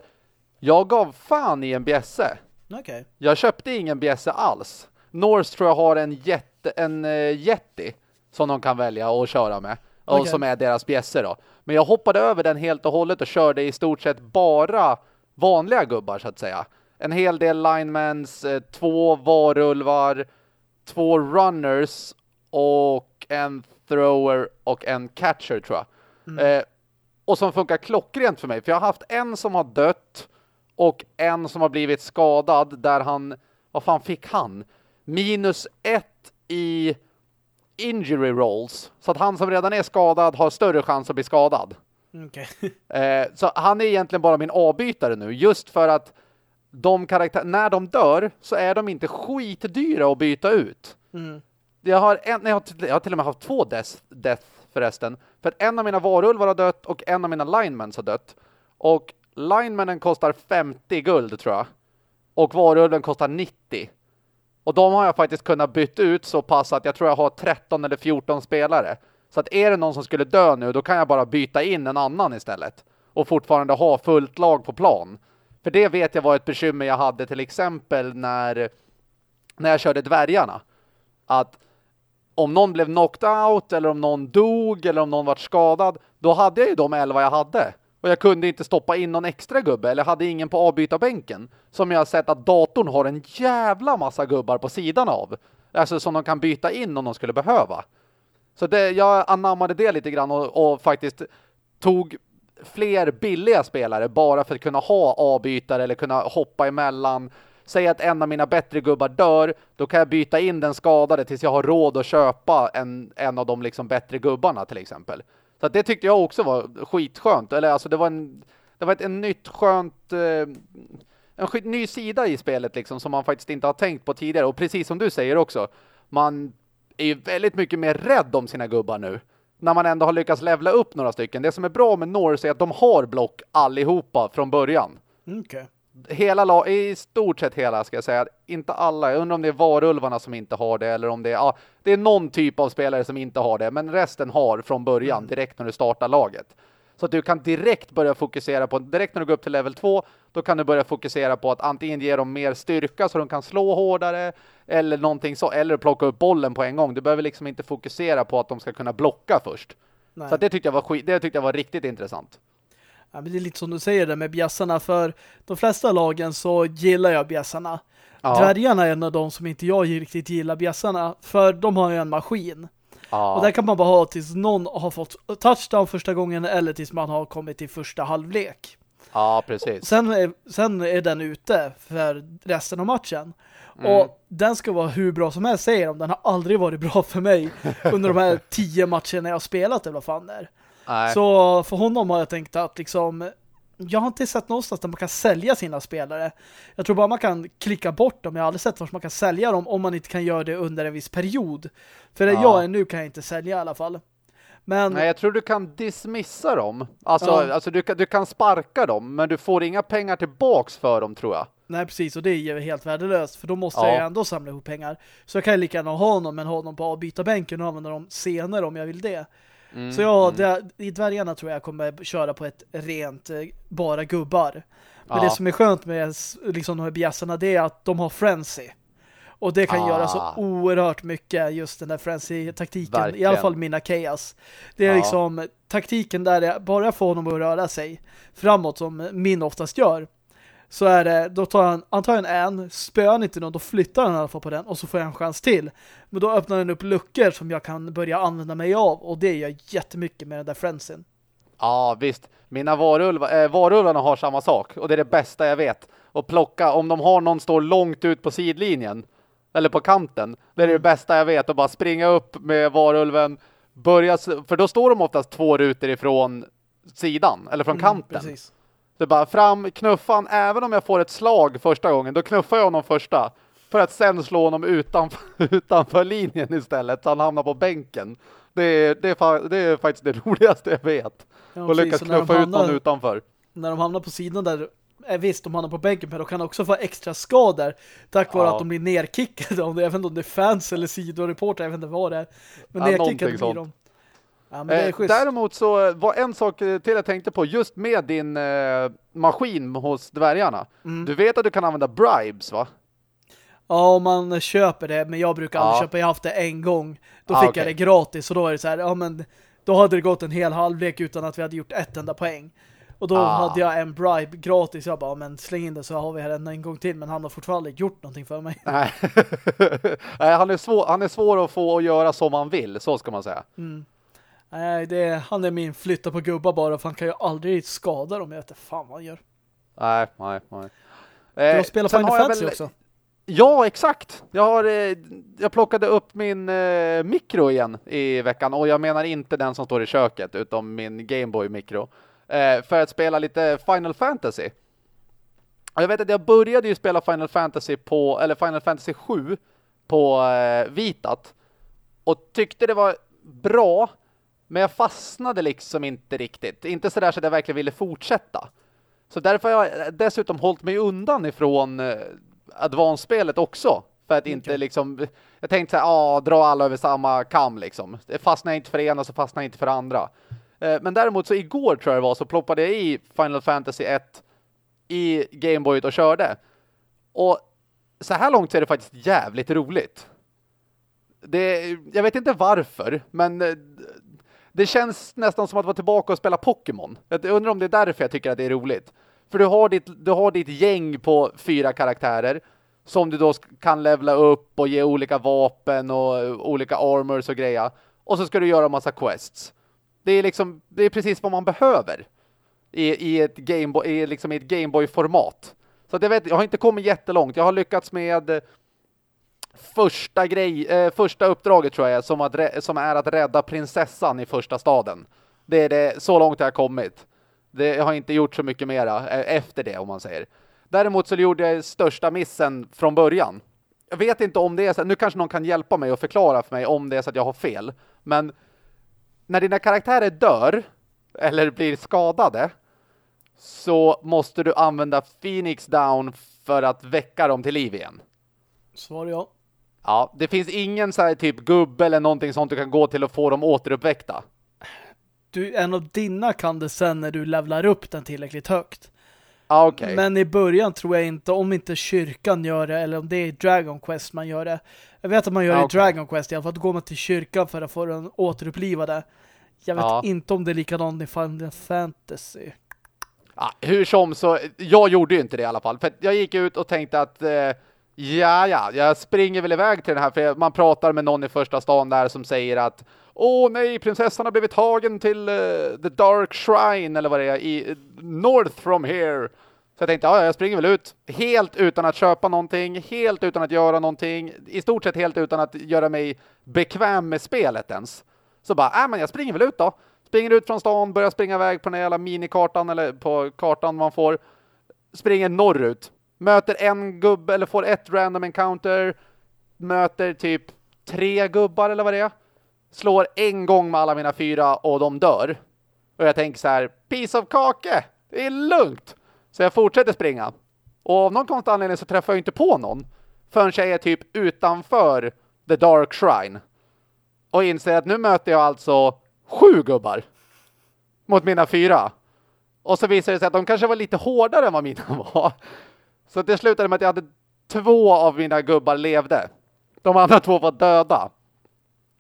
[SPEAKER 2] jag gav fan i en bjässe.
[SPEAKER 1] Okej.
[SPEAKER 2] Jag köpte ingen bjässe alls. Norse tror jag har en, jätte, en uh, som de kan välja och köra med. Och
[SPEAKER 1] Okej.
[SPEAKER 2] som är deras bjässe då. Men jag hoppade över den helt och hållet och körde i stort sett bara vanliga gubbar så att säga. En hel del linemans, eh, två varulvar, två runners och en thrower och en catcher tror jag. Eh, och som funkar klockrent för mig. För jag har haft en som har dött och en som har blivit skadad där han, vad fan fick han? Minus ett i injury rolls. Så att han som redan är skadad har större chans att bli skadad.
[SPEAKER 1] Okej.
[SPEAKER 2] Eh, så han är egentligen bara min avbytare nu. Just för att de karaktär när de dör så är de inte skitdyra att byta ut.
[SPEAKER 1] Mm.
[SPEAKER 2] Jag har, en, jag, har, till- jag har till och med haft två death, death förresten. För att en av mina varulvar har dött och en av mina linemans har dött. Och linemanen kostar 50 guld tror jag. Och varulven kostar 90. Och de har jag faktiskt kunnat byta ut så pass att jag tror jag har 13 eller 14 spelare. Så att är det någon som skulle dö nu, då kan jag bara byta in en annan istället. Och fortfarande ha fullt lag på plan. För det vet jag var ett bekymmer jag hade till exempel när, när jag körde dvärgarna. Att om någon blev knocked out eller om någon dog eller om någon var skadad, då hade jag ju de elva jag hade. Och jag kunde inte stoppa in någon extra gubbe eller hade ingen på avbytarbänken. Som jag har sett att datorn har en jävla massa gubbar på sidan av. Alltså som de kan byta in om de skulle behöva. Så det, jag anammade det lite grann och, och faktiskt tog fler billiga spelare bara för att kunna ha avbytare eller kunna hoppa emellan. Säg att en av mina bättre gubbar dör, då kan jag byta in den skadade tills jag har råd att köpa en, en av de liksom bättre gubbarna till exempel. Så att det tyckte jag också var skitskönt. Eller alltså det var en, det var ett en nytt skönt, eh, en skit, ny sida i spelet liksom som man faktiskt inte har tänkt på tidigare. Och precis som du säger också, man är ju väldigt mycket mer rädd om sina gubbar nu. När man ändå har lyckats levla upp några stycken. Det som är bra med Norse är att de har block allihopa från början.
[SPEAKER 1] Mm, okej
[SPEAKER 2] hela i stort sett hela ska jag säga. Inte alla. Jag undrar om det är varulvarna som inte har det eller om det är, ja, det är någon typ av spelare som inte har det. Men resten har från början mm. direkt när du startar laget. Så att du kan direkt börja fokusera på, direkt när du går upp till level 2, då kan du börja fokusera på att antingen ge dem mer styrka så de kan slå hårdare eller någonting så, eller plocka upp bollen på en gång. Du behöver liksom inte fokusera på att de ska kunna blocka först. Nej. Så det tyckte jag var det tyckte jag var riktigt intressant.
[SPEAKER 1] Ja, men det är lite som du säger där med bjässarna. För de flesta lagen så gillar jag bjässarna. Ja. Dvärgarna är en av de som inte jag riktigt gillar bjässarna. För de har ju en maskin. Ja. Och där kan man bara ha tills någon har fått touchdown första gången eller tills man har kommit till första halvlek.
[SPEAKER 2] Ja, precis.
[SPEAKER 1] Sen är, sen är den ute för resten av matchen. Mm. Och den ska vara hur bra som helst, säger de. Den har aldrig varit bra för mig under de här tio matcherna jag har spelat, eller vad fan är. Nej. Så för honom har jag tänkt att liksom jag har inte sett någonstans där man kan sälja sina spelare. Jag tror bara man kan klicka bort dem. Jag har aldrig sett var man kan sälja dem om man inte kan göra det under en viss period. För ja. jag är nu kan jag inte sälja i alla fall. Men...
[SPEAKER 2] Nej, jag tror du kan dismissa dem. Alltså, ja. alltså du, kan, du kan sparka dem, men du får inga pengar tillbaks för dem, tror jag.
[SPEAKER 1] Nej, precis. Och det är ju helt värdelöst. För då måste ja. jag ändå samla ihop pengar. Så jag kan lika gärna ha honom, men ha honom på avbytarbänken och använda dem senare om jag vill det. Mm, så ja, mm. det, i dvärgarna tror jag kommer köra på ett rent eh, bara gubbar. Men ja. det som är skönt med liksom, de här bjässarna det är att de har frenzy. Och det kan ah. göra så oerhört mycket just den där frenzy-taktiken. I alla fall mina chaos. Det är ja. liksom taktiken där jag bara får honom att röra sig framåt som min oftast gör så är det, då tar han antagligen en, spöar han inte någon, då flyttar han i alla fall på den och så får jag en chans till. Men då öppnar den upp luckor som jag kan börja använda mig av och det gör jättemycket med den där frenzen.
[SPEAKER 2] Ja, visst. Mina varulvar, äh, varulvarna har samma sak och det är det bästa jag vet. Och plocka, om de har någon står långt ut på sidlinjen eller på kanten, det är det bästa jag vet. Och bara springa upp med varulven, börja, för då står de oftast två rutor ifrån sidan eller från mm, kanten. Precis. Det är bara fram, knuffan, även om jag får ett slag första gången, då knuffar jag honom första. För att sen slå honom utanför, utanför linjen istället, så han hamnar på bänken. Det är, det är, det är faktiskt det roligaste jag vet. Ja, och lyckas knuffa hamnar, ut honom utanför.
[SPEAKER 1] När de hamnar på sidan där, är eh, visst, de hamnar på bänken, men de kan också få extra skador tack vare ja. att de blir nerkickade. Om det, inte om det är fans eller sidoreporter, jag vet inte vad det är. Men ja, nerkickade blir de.
[SPEAKER 2] Ja, eh, däremot så var en sak till jag tänkte på just med din eh, maskin hos dvärgarna. Mm. Du vet att du kan använda bribes va?
[SPEAKER 1] Ja, om man köper det, men jag brukar aldrig ja. köpa, jag har haft det en gång. Då ah, fick okay. jag det gratis och då är det så här, ja men då hade det gått en hel halvlek utan att vi hade gjort ett enda poäng. Och då ah. hade jag en bribe gratis. Jag bara, men släng in det så har vi här en, gång till. Men han har fortfarande gjort någonting för mig.
[SPEAKER 2] Nej, han, är svår, han är svår att få att göra som han vill, så ska man säga.
[SPEAKER 1] Mm. Nej, det är, han är min flytta på gubbar bara för han kan ju aldrig skada dem. Jag vet inte fan vad han gör.
[SPEAKER 2] Nej, nej, nej.
[SPEAKER 1] Du eh, spelat Final Fantasy väl... också.
[SPEAKER 2] Ja, exakt. Jag, har, eh, jag plockade upp min eh, mikro igen i veckan och jag menar inte den som står i köket utan min Gameboy mikro eh, för att spela lite Final Fantasy. Jag vet att jag började ju spela Final Fantasy på eller Final Fantasy 7 på eh, Vitat och tyckte det var bra men jag fastnade liksom inte riktigt. Inte så där så att jag verkligen ville fortsätta. Så därför har jag dessutom hållit mig undan ifrån eh, Advance-spelet också. För att inte okay. liksom... Jag tänkte såhär, ja, dra alla över samma kam liksom. Det fastnar inte för ena så fastnar inte för andra. Eh, men däremot så igår tror jag det var så ploppade jag i Final Fantasy 1 i Gameboy och körde. Och så här långt så är det faktiskt jävligt roligt. Det, jag vet inte varför, men eh, det känns nästan som att vara tillbaka och spela Pokémon. Jag undrar om det är därför jag tycker att det är roligt. För du har ditt, du har ditt gäng på fyra karaktärer som du då kan levla upp och ge olika vapen och eh, olika armors och grejer. Och så ska du göra massa quests. Det är liksom det är precis vad man behöver i, i ett Gameboy i liksom i ett Gameboy-format. Så att jag vet, jag har inte kommit jättelångt. Jag har lyckats med eh, första grej, eh, första uppdraget tror jag som, att, som är att rädda prinsessan i första staden. Det är det, så långt jag har kommit. Det, jag har inte gjort så mycket mera eh, efter det om man säger. Däremot så gjorde jag största missen från början. Jag vet inte om det är så, nu kanske någon kan hjälpa mig och förklara för mig om det är så att jag har fel. Men när dina karaktärer dör eller blir skadade så måste du använda Phoenix Down för att väcka dem till liv igen.
[SPEAKER 1] Svar ja.
[SPEAKER 2] Ja, det finns ingen så här typ gubbe eller någonting sånt du kan gå till och få dem återuppväckta.
[SPEAKER 1] Du, en av dina kan det sen när du levlar upp den tillräckligt högt.
[SPEAKER 2] Ah, okay.
[SPEAKER 1] Men i början tror jag inte, om inte kyrkan gör det, eller om det är i Dragon Quest man gör det. Jag vet att man gör det ah, okay. i Dragon Quest i alla fall. Då går man till kyrkan för att få den återupplivade. Jag vet ja. inte om det är likadant i Final Fantasy.
[SPEAKER 2] Ja, hur som så, jag gjorde ju inte det i alla fall. För jag gick ut och tänkte att eh, ja, ja, jag springer väl iväg till den här. För man pratar med någon i första stan där som säger att Åh nej, prinsessan har blivit tagen till uh, The Dark Shrine eller vad det är i North from here. Så jag tänkte, ja, jag springer väl ut helt utan att köpa någonting, helt utan att göra någonting, i stort sett helt utan att göra mig bekväm med spelet ens. Så bara, äh, men jag springer väl ut då. Springer ut från stan, börjar springa iväg på den jävla minikartan eller på kartan man får. Springer norrut. Möter en gubbe eller får ett random encounter. Möter typ tre gubbar eller vad det är slår en gång med alla mina fyra och de dör. Och jag tänker så här, piece of kake, det är lugnt. Så jag fortsätter springa. Och av någon konstig anledning så träffar jag inte på någon. Förrän jag är typ utanför The Dark Shrine. Och inser att nu möter jag alltså sju gubbar. Mot mina fyra. Och så visar det sig att de kanske var lite hårdare än vad mina var. Så det slutade med att jag hade två av mina gubbar levde. De andra två var döda.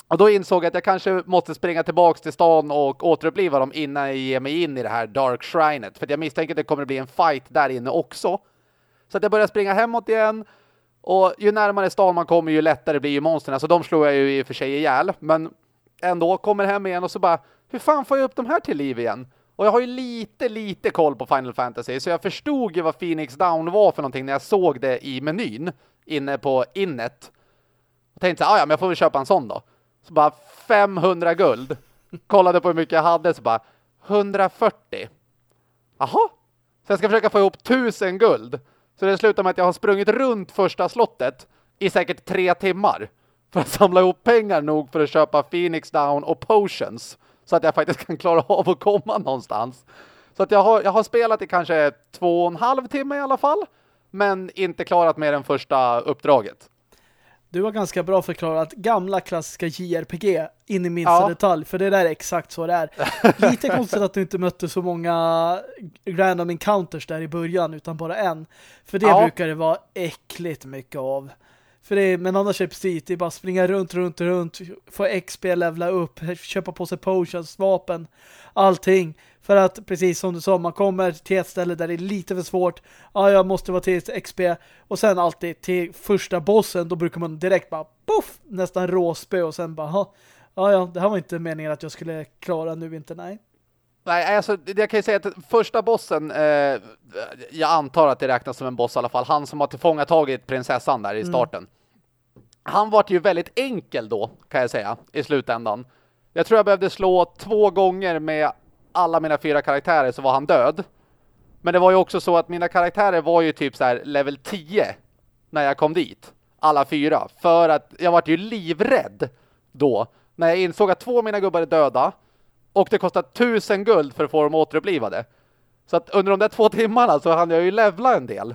[SPEAKER 2] Och då insåg jag att jag kanske måste springa tillbaka till stan och återuppliva dem innan jag ger mig in i det här Dark Shrinet. För jag misstänker att det kommer att bli en fight där inne också. Så att jag började springa hemåt igen. Och ju närmare stan man kommer ju lättare blir ju monstren. Så de slår jag ju i och för sig ihjäl. Men ändå kommer hem igen och så bara, hur fan får jag upp de här till liv igen? Och jag har ju lite, lite koll på Final Fantasy. Så jag förstod ju vad Phoenix Down var för någonting när jag såg det i menyn. Inne på innet. Och tänkte så ah, ja men jag får väl köpa en sån då. Så bara 500 guld. Kollade på hur mycket jag hade så bara 140. Jaha. Så jag ska försöka få ihop 1000 guld. Så det slutar med att jag har sprungit runt första slottet i säkert tre timmar. För att samla ihop pengar nog för att köpa Phoenix Down och Potions. Så att jag faktiskt kan klara av att komma någonstans. Så att jag har, jag har spelat i kanske två och en halv timme i alla fall. Men inte klarat mer än första uppdraget.
[SPEAKER 1] Du har ganska bra förklarat gamla klassiska JRPG in i minsta ja. detalj, för det där är exakt så det är. Lite konstigt att du inte mötte så många random encounters där i början, utan bara en. För det ja. brukar det vara äckligt mycket av. För det, men annars är det precis, det är bara springa runt, runt, runt, få XP, levla upp, köpa på sig potions, vapen, allting. För att, precis som du sa, man kommer till ett ställe där det är lite för svårt. Ja, jag måste vara till XP. Och sen alltid till första bossen, då brukar man direkt bara, poff, nästan råspö och sen bara, ja, ja, det här var inte meningen att jag skulle klara nu inte, nej.
[SPEAKER 2] Nej, alltså jag kan ju säga att första bossen, eh, jag antar att det räknas som en boss i alla fall, han som har tillfångatagit prinsessan där i mm. starten. Mm. Han var ju väldigt enkel då, kan jag säga, i slutändan. Jag tror jag behövde slå två gånger med alla mina fyra karaktärer så var han död. Men det var ju också så att mina karaktärer var ju typ så här level 10 när jag kom dit. Alla fyra. För att jag var ju livrädd då. När jag insåg att två av mina gubbar är döda. Och det kostar tusen guld för att få dem återupplivade. Så att under de där två timmarna så hann jag ju levla en del.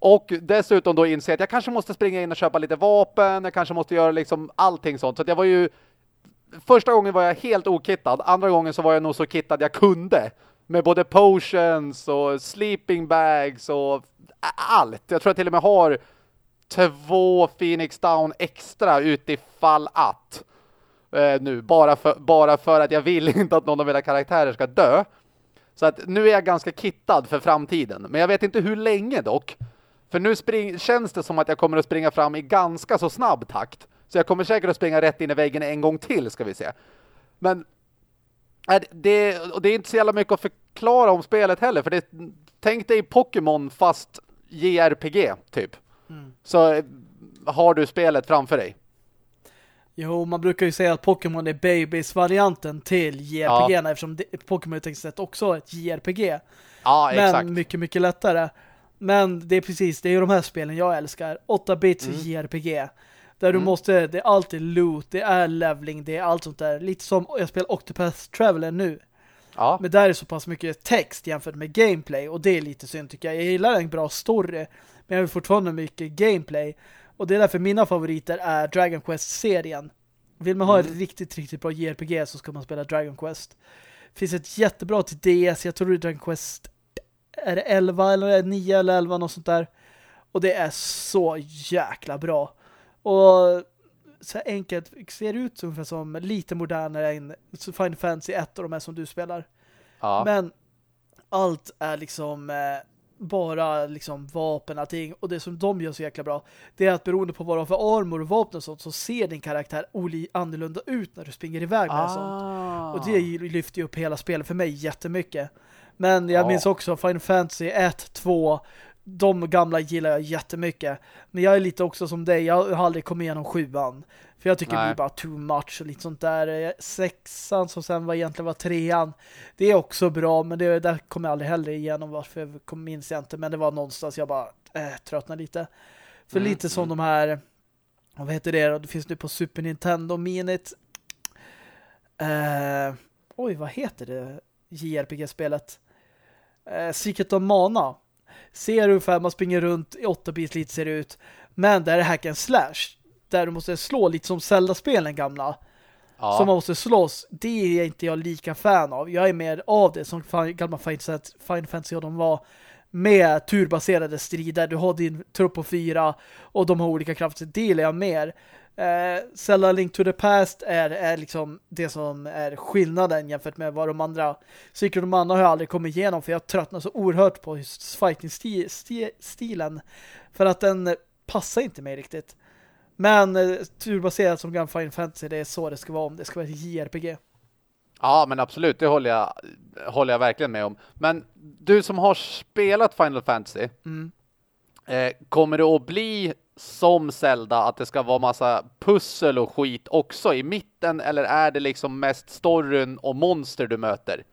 [SPEAKER 2] Och dessutom då inse att jag kanske måste springa in och köpa lite vapen. Jag kanske måste göra liksom allting sånt. Så att jag var ju första gången var jag helt okittad. Andra gången så var jag nog så kittad jag kunde. Med både potions och sleeping bags och allt. Jag tror jag till och med har två Phoenix Down extra utifall att. Eh, nu, bara för, bara för att jag vill inte att någon av mina karaktärer ska dö. Så att nu är jag ganska kittad för framtiden. Men jag vet inte hur länge dock. För nu spring, känns det som att jag kommer att springa fram i ganska så snabb takt. Så jag kommer säkert att springa rätt in i väggen en gång till, ska vi se. Men det, och det är inte så jävla mycket att förklara om spelet heller. För det, tänk dig Pokémon fast JRPG, typ. Mm. Så har du spelet framför dig.
[SPEAKER 1] Jo, man brukar ju säga att Pokémon är Babys-varianten till JRPG ja. eftersom Pokémon är sett också ett JRPG.
[SPEAKER 2] Ja, exakt.
[SPEAKER 1] Men mycket, mycket lättare. Men det är precis, det är ju de här spelen jag älskar. 8-bits mm. JRPG. Där mm. du måste, det är alltid loot, det är leveling, det är allt sånt där. Lite som jag spelar Octopath Traveler nu.
[SPEAKER 2] Ja.
[SPEAKER 1] Men där är så pass mycket text jämfört med gameplay och det är lite synd tycker jag. Jag gillar en bra story men jag vill fortfarande mycket gameplay. Och det är därför mina favoriter är Dragon Quest-serien. Vill man ha
[SPEAKER 2] Mm.
[SPEAKER 1] ett riktigt, riktigt bra JRPG så ska man spela Dragon Quest. Det finns ett jättebra till DS, jag tror det är Dragon Quest är det 11 eller 9 eller 11 något sånt där. Och det är så jäkla bra. Och så här enkelt ser ut ungefär som lite modernare än Final Fantasy 1 och de här som du spelar.
[SPEAKER 2] Ja.
[SPEAKER 1] Men allt är liksom eh, bara liksom vapen allting. Och det som de gör så jäkla bra det är att beroende på vad du har för armor och vapen och sånt så ser din karaktär annorlunda ut när du springer iväg med sånt.
[SPEAKER 2] Ah.
[SPEAKER 1] Och det lyfter ju upp hela spelet för mig jättemycket. Men jag
[SPEAKER 2] Ja.
[SPEAKER 1] minns också Final Fantasy 1, 2 de gamla gillar jag jättemycket. Men jag är lite också som dig, jag har aldrig kommit igenom sjuan. För jag tycker det
[SPEAKER 2] Nej.
[SPEAKER 1] blir bara too much och lite sånt där. Eh, Sexan som sen var egentligen var trean. Det är också bra, men det där kommer jag aldrig heller igenom. Varför jag kom- minns jag inte. Men det var någonstans jag bara äh, tröttnade lite. För
[SPEAKER 2] Mm,
[SPEAKER 1] lite som de här vad heter det då? Det finns nu på Super Nintendo Minit. Eh, oj, vad heter det? JRPG-spelet. Eh, Secret of Mana. Ser ungefär, man springer runt i 8-bit lite ser det ut. Men där är hack and slash. Där du måste slå lite som Zelda-spelen gamla.
[SPEAKER 2] ja.
[SPEAKER 1] Som man måste slåss. Det är inte jag lika fan av. Jag är mer av det som gamla Final Fantasy och de var med turbaserade strider. Du har din trupp på fyra och de har olika krafter. Det gillar jag mer. Eh, Zelda Link to the Past är, är liksom det som är skillnaden jämfört med vad de andra Secret of Mana har jag aldrig kommit igenom för jag tröttnar så oerhört på just fighting-stilen för att den passar inte mig riktigt. Men eh, turbaserat som gammal Final Fantasy det är så det ska vara om det ska vara ett JRPG.
[SPEAKER 2] Ja, men absolut, det håller jag, håller jag verkligen med om. Men du som har spelat Final Fantasy,
[SPEAKER 1] Mm.
[SPEAKER 2] eh, kommer det att bli som Zelda att det ska vara massa pussel och skit också i mitten eller är det liksom mest storyn och monster du möter?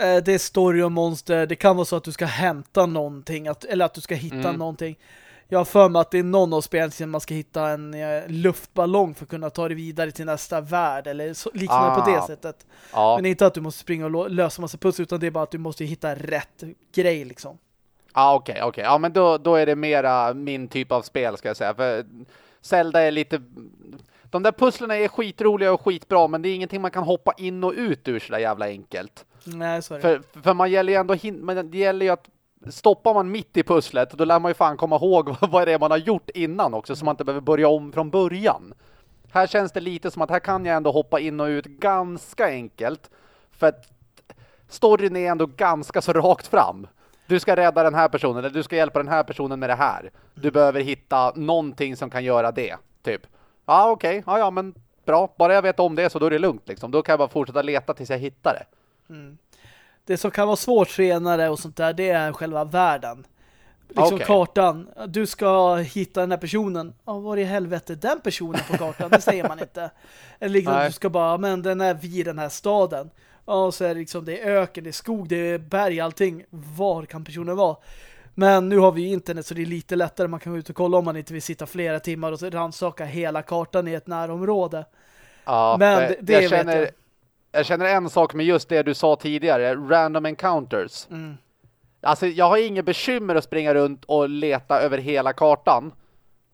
[SPEAKER 1] Eh, det är story och monster. Det kan vara så att du ska hämta någonting att, eller att du ska hitta
[SPEAKER 2] Mm.
[SPEAKER 1] någonting. Jag har för mig att det är någon av spelen som man ska hitta en eh, luftballong för att kunna ta det vidare till nästa värld eller så, liknande på
[SPEAKER 2] Ah.
[SPEAKER 1] det sättet.
[SPEAKER 2] Ja,
[SPEAKER 1] Men inte att du måste springa och lösa massa pussel utan det är bara att du måste hitta rätt grej liksom.
[SPEAKER 2] Ah, okej, okej. Ja, men då, då är det mera min typ av spel ska jag säga. För Zelda är lite... De där pusslerna är skitroliga och skitbra, men det är ingenting man kan hoppa in och ut ur så där jävla enkelt.
[SPEAKER 1] Nej, det.
[SPEAKER 2] För, för man gäller ju ändå hin- men det gäller ju att stoppar man mitt i pusslet då lär man ju fan komma ihåg vad det är man har gjort innan också så man inte behöver börja om från början. Här känns det lite som att här kan jag ändå hoppa in och ut ganska enkelt för att storyn är ändå ganska så rakt fram. Du ska rädda den här personen eller du ska hjälpa den här personen med det här. Du behöver hitta någonting som kan göra det, typ. Ja, okej. Ja, ja, men bra. Bara jag vet om det så då är det lugnt liksom. Då kan jag bara fortsätta leta tills jag hittar det.
[SPEAKER 1] Det som kan vara svårt senare och sånt där, det är själva världen. Liksom
[SPEAKER 2] Okej.
[SPEAKER 1] kartan. Du ska hitta den här personen. Ja, var i helvete den personen på kartan? Det säger man inte. Eller liksom,
[SPEAKER 2] Nej.
[SPEAKER 1] du ska bara, men den är vid den här staden. Ja, och så är det liksom, det är öken, det är skog, det är berg, allting. Var kan personen vara? Men nu har vi ju internet så det är lite lättare. Man kan gå ut och kolla om man inte vill sitta flera timmar och rannsaka hela kartan i ett närområde.
[SPEAKER 2] Ja,
[SPEAKER 1] Men
[SPEAKER 2] eh,
[SPEAKER 1] det- det
[SPEAKER 2] jag, känner,
[SPEAKER 1] jag.
[SPEAKER 2] jag känner en sak med just det du sa tidigare, random encounters.
[SPEAKER 1] Mm.
[SPEAKER 2] Alltså jag har inget bekymmer att springa runt och leta över hela kartan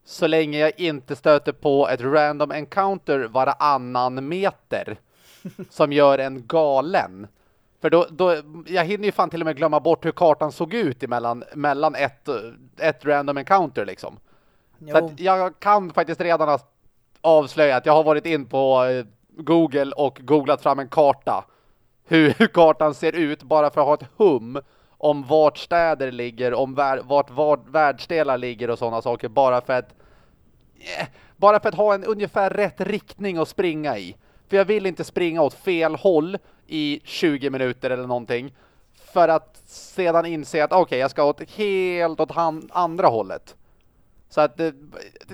[SPEAKER 2] så länge jag inte stöter på ett random encounter varannan meter som gör en galen. För då, då, jag hinner ju fan till och med glömma bort hur kartan såg ut emellan, mellan ett, ett random encounter liksom. Så
[SPEAKER 1] Jo.
[SPEAKER 2] att jag kan faktiskt redan ha avslöjat att jag har varit in på eh, Google och googlat fram en karta. Hur, hur kartan ser ut bara för att ha ett hum om vart städer ligger, om vär, vart, vart världsdelar ligger och sådana saker. Bara för att eh, bara för att ha en ungefär rätt riktning att springa i. För jag vill inte springa åt fel håll i 20 minuter eller någonting. För att sedan inse att okej, jag ska åt helt åt andra hållet. Så att eh,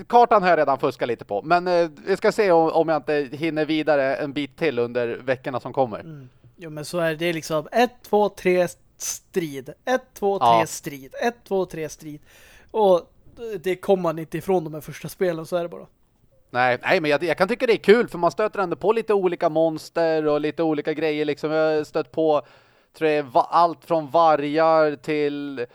[SPEAKER 2] kartan har jag redan fuskat lite på. Men eh, vi ska se om, om jag inte hinner vidare en bit till under veckorna som kommer.
[SPEAKER 1] Mm. Jo, men så är det, liksom 1, 2, 3 strid. 1, 2, 3
[SPEAKER 2] Ja.
[SPEAKER 1] strid. 1, 2, 3 strid. Och det kommer man inte ifrån de här första spelen, så är det bara.
[SPEAKER 2] Nej, nej men jag, jag, kan tycka det är kul för man stöter ändå på lite olika monster och lite olika grejer. Liksom. Jag har stött på tror jag, allt från vargar till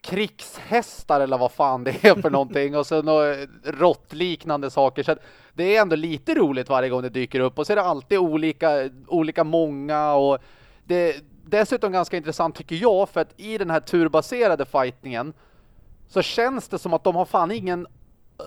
[SPEAKER 2] krigshästar eller vad fan det är för någonting och så några eh, råttliknande saker så det är ändå lite roligt varje gång det dyker upp och så är det alltid olika, olika många och det är dessutom ganska intressant tycker jag för att i den här turbaserade fightningen så känns det som att de har fan ingen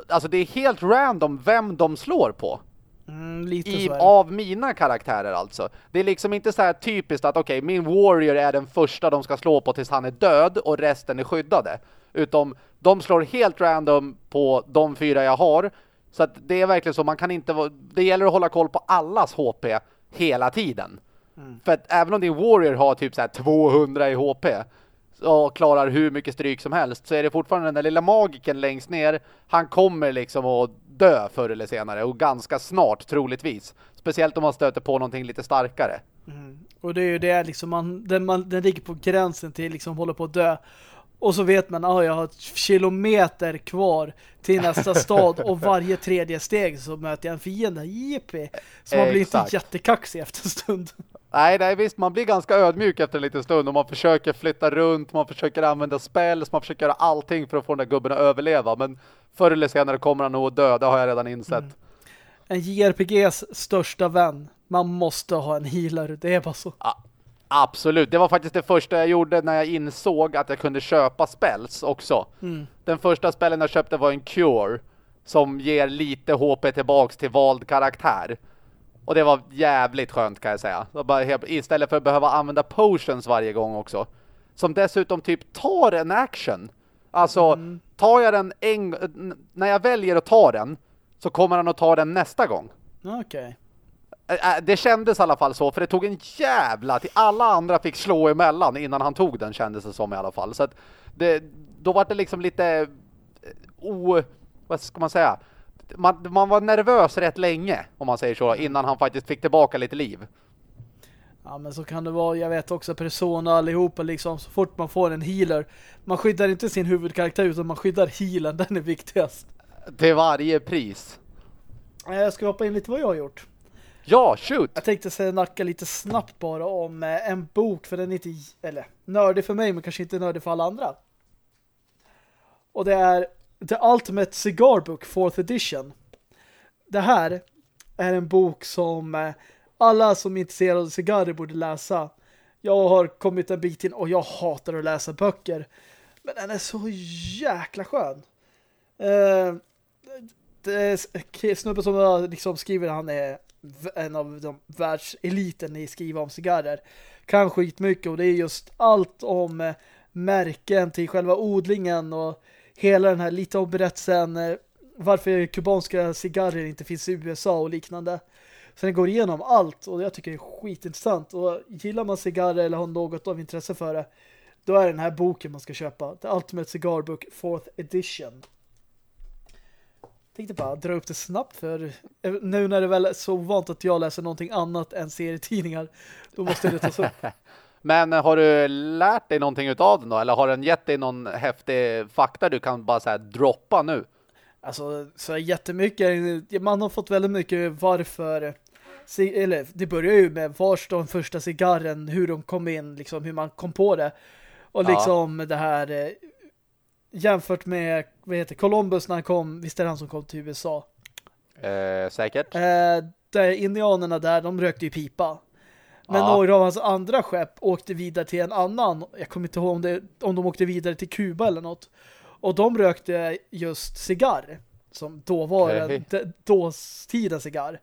[SPEAKER 2] alltså det är helt random vem de slår på.
[SPEAKER 1] Mm,
[SPEAKER 2] I, av mina karaktärer alltså. Det är liksom inte så här typiskt att okej, okay, min warrior är den första de ska slå på tills han är död och resten är skyddade. Utom de slår helt random på de fyra jag har. Så att det är verkligen så, man kan inte det gäller att hålla koll på allas HP hela tiden. Mm. För att även om din warrior har typ så 200 i HP och klarar hur mycket stryk som helst så är det fortfarande den där lilla magiken längst ner. Han kommer liksom att dö förr eller senare och ganska snart troligtvis. Speciellt om man stöter på någonting lite starkare.
[SPEAKER 1] Mm. Och det är ju det liksom, man, den, man, den ligger på gränsen till liksom håller på att dö. Och så vet man, ah, jag har kilometer kvar till nästa stad och varje tredje steg så möter jag en fiende, jippie. Så man blir inte jättekaxig efter en stund.
[SPEAKER 2] Nej, nej, visst, man blir ganska ödmjuk efter en liten stund och man försöker flytta runt, man försöker använda spells, man försöker göra allting för att få den där gubben att överleva. Men förr eller senare kommer han nog att dö, det har jag redan insett. Mm.
[SPEAKER 1] En JRPGs största vän, man måste ha en healer, det är bara så.
[SPEAKER 2] Ja, absolut, det var faktiskt det första jag gjorde när jag insåg att jag kunde köpa spells också. Mm. Den första spellen jag köpte var en cure som ger lite HP tillbaks till vald karaktär. Och det var jävligt skönt kan jag säga. Istället för att behöva använda potions varje gång också. Som dessutom typ tar en action. Alltså, mm. tar jag den en... När jag väljer att ta den så kommer han att ta den nästa gång.
[SPEAKER 1] Okej.
[SPEAKER 2] Okay. Det kändes i alla fall så, för det tog en jävla till alla andra fick slå emellan innan han tog den kändes det som i alla fall. Så att det, då var det liksom lite eh, o... Vad ska man säga? Man, man var nervös rätt länge, om man säger så, innan han faktiskt fick tillbaka lite liv.
[SPEAKER 1] Ja, men så kan det vara. Jag vet också Persona allihopa liksom, så fort man får en healer. Man skyddar inte sin huvudkaraktär utan man skyddar healen, den är viktigast.
[SPEAKER 2] Till varje pris.
[SPEAKER 1] Jag ska hoppa in lite vad jag har gjort.
[SPEAKER 2] Ja, shoot!
[SPEAKER 1] Jag tänkte säga nacka lite snabbt bara om eh, en bok, för den är inte, eller nördig för mig, men kanske inte nördig för alla andra. Och det är The Ultimate Cigar Book 4th edition. Det här är en bok som eh, alla som är intresserade av cigarrer borde läsa. Jag har kommit en bit in och jag hatar att läsa böcker. Men den är så jäkla skön. Uh, snubben som liksom skriver han är en av de världseliten i skriva om cigarrer. Kan skitmycket och det är just allt om eh, märken till själva odlingen och hela den här lite om berättelsen eh, varför kubanska cigarrer inte finns i USA och liknande. Så den går igenom allt och jag tycker det är skitintressant. Och gillar man cigarrer eller har något av intresse för det, då är det den här boken man ska köpa. The Ultimate Cigar Book 4th Edition. Jag tänkte bara dra upp det snabbt för eh, nu när det väl är så vant att jag läser någonting annat än serietidningar, då måste det tas upp.
[SPEAKER 2] Men har du lärt dig någonting utav den då? Eller har den gett dig någon häftig fakta du kan bara så droppa nu?
[SPEAKER 1] Alltså, så jättemycket. Man har fått väldigt mycket varför... Eller, det börjar ju med vars den första cigarren, hur de kom in, liksom hur man kom på det. Och liksom ja. det här eh, jämfört med, vad heter Columbus när han kom, visst är det han som kom till USA?
[SPEAKER 2] Eh, säkert.
[SPEAKER 1] Eh, där indianerna där, de rökte ju pipa. Men ja. några av hans andra skepp åkte vidare till en annan. Jag kommer inte ihåg om, det, om de åkte vidare till Kuba eller något. Och de rökte just cigarr. Som då var en dåstidens cigarr.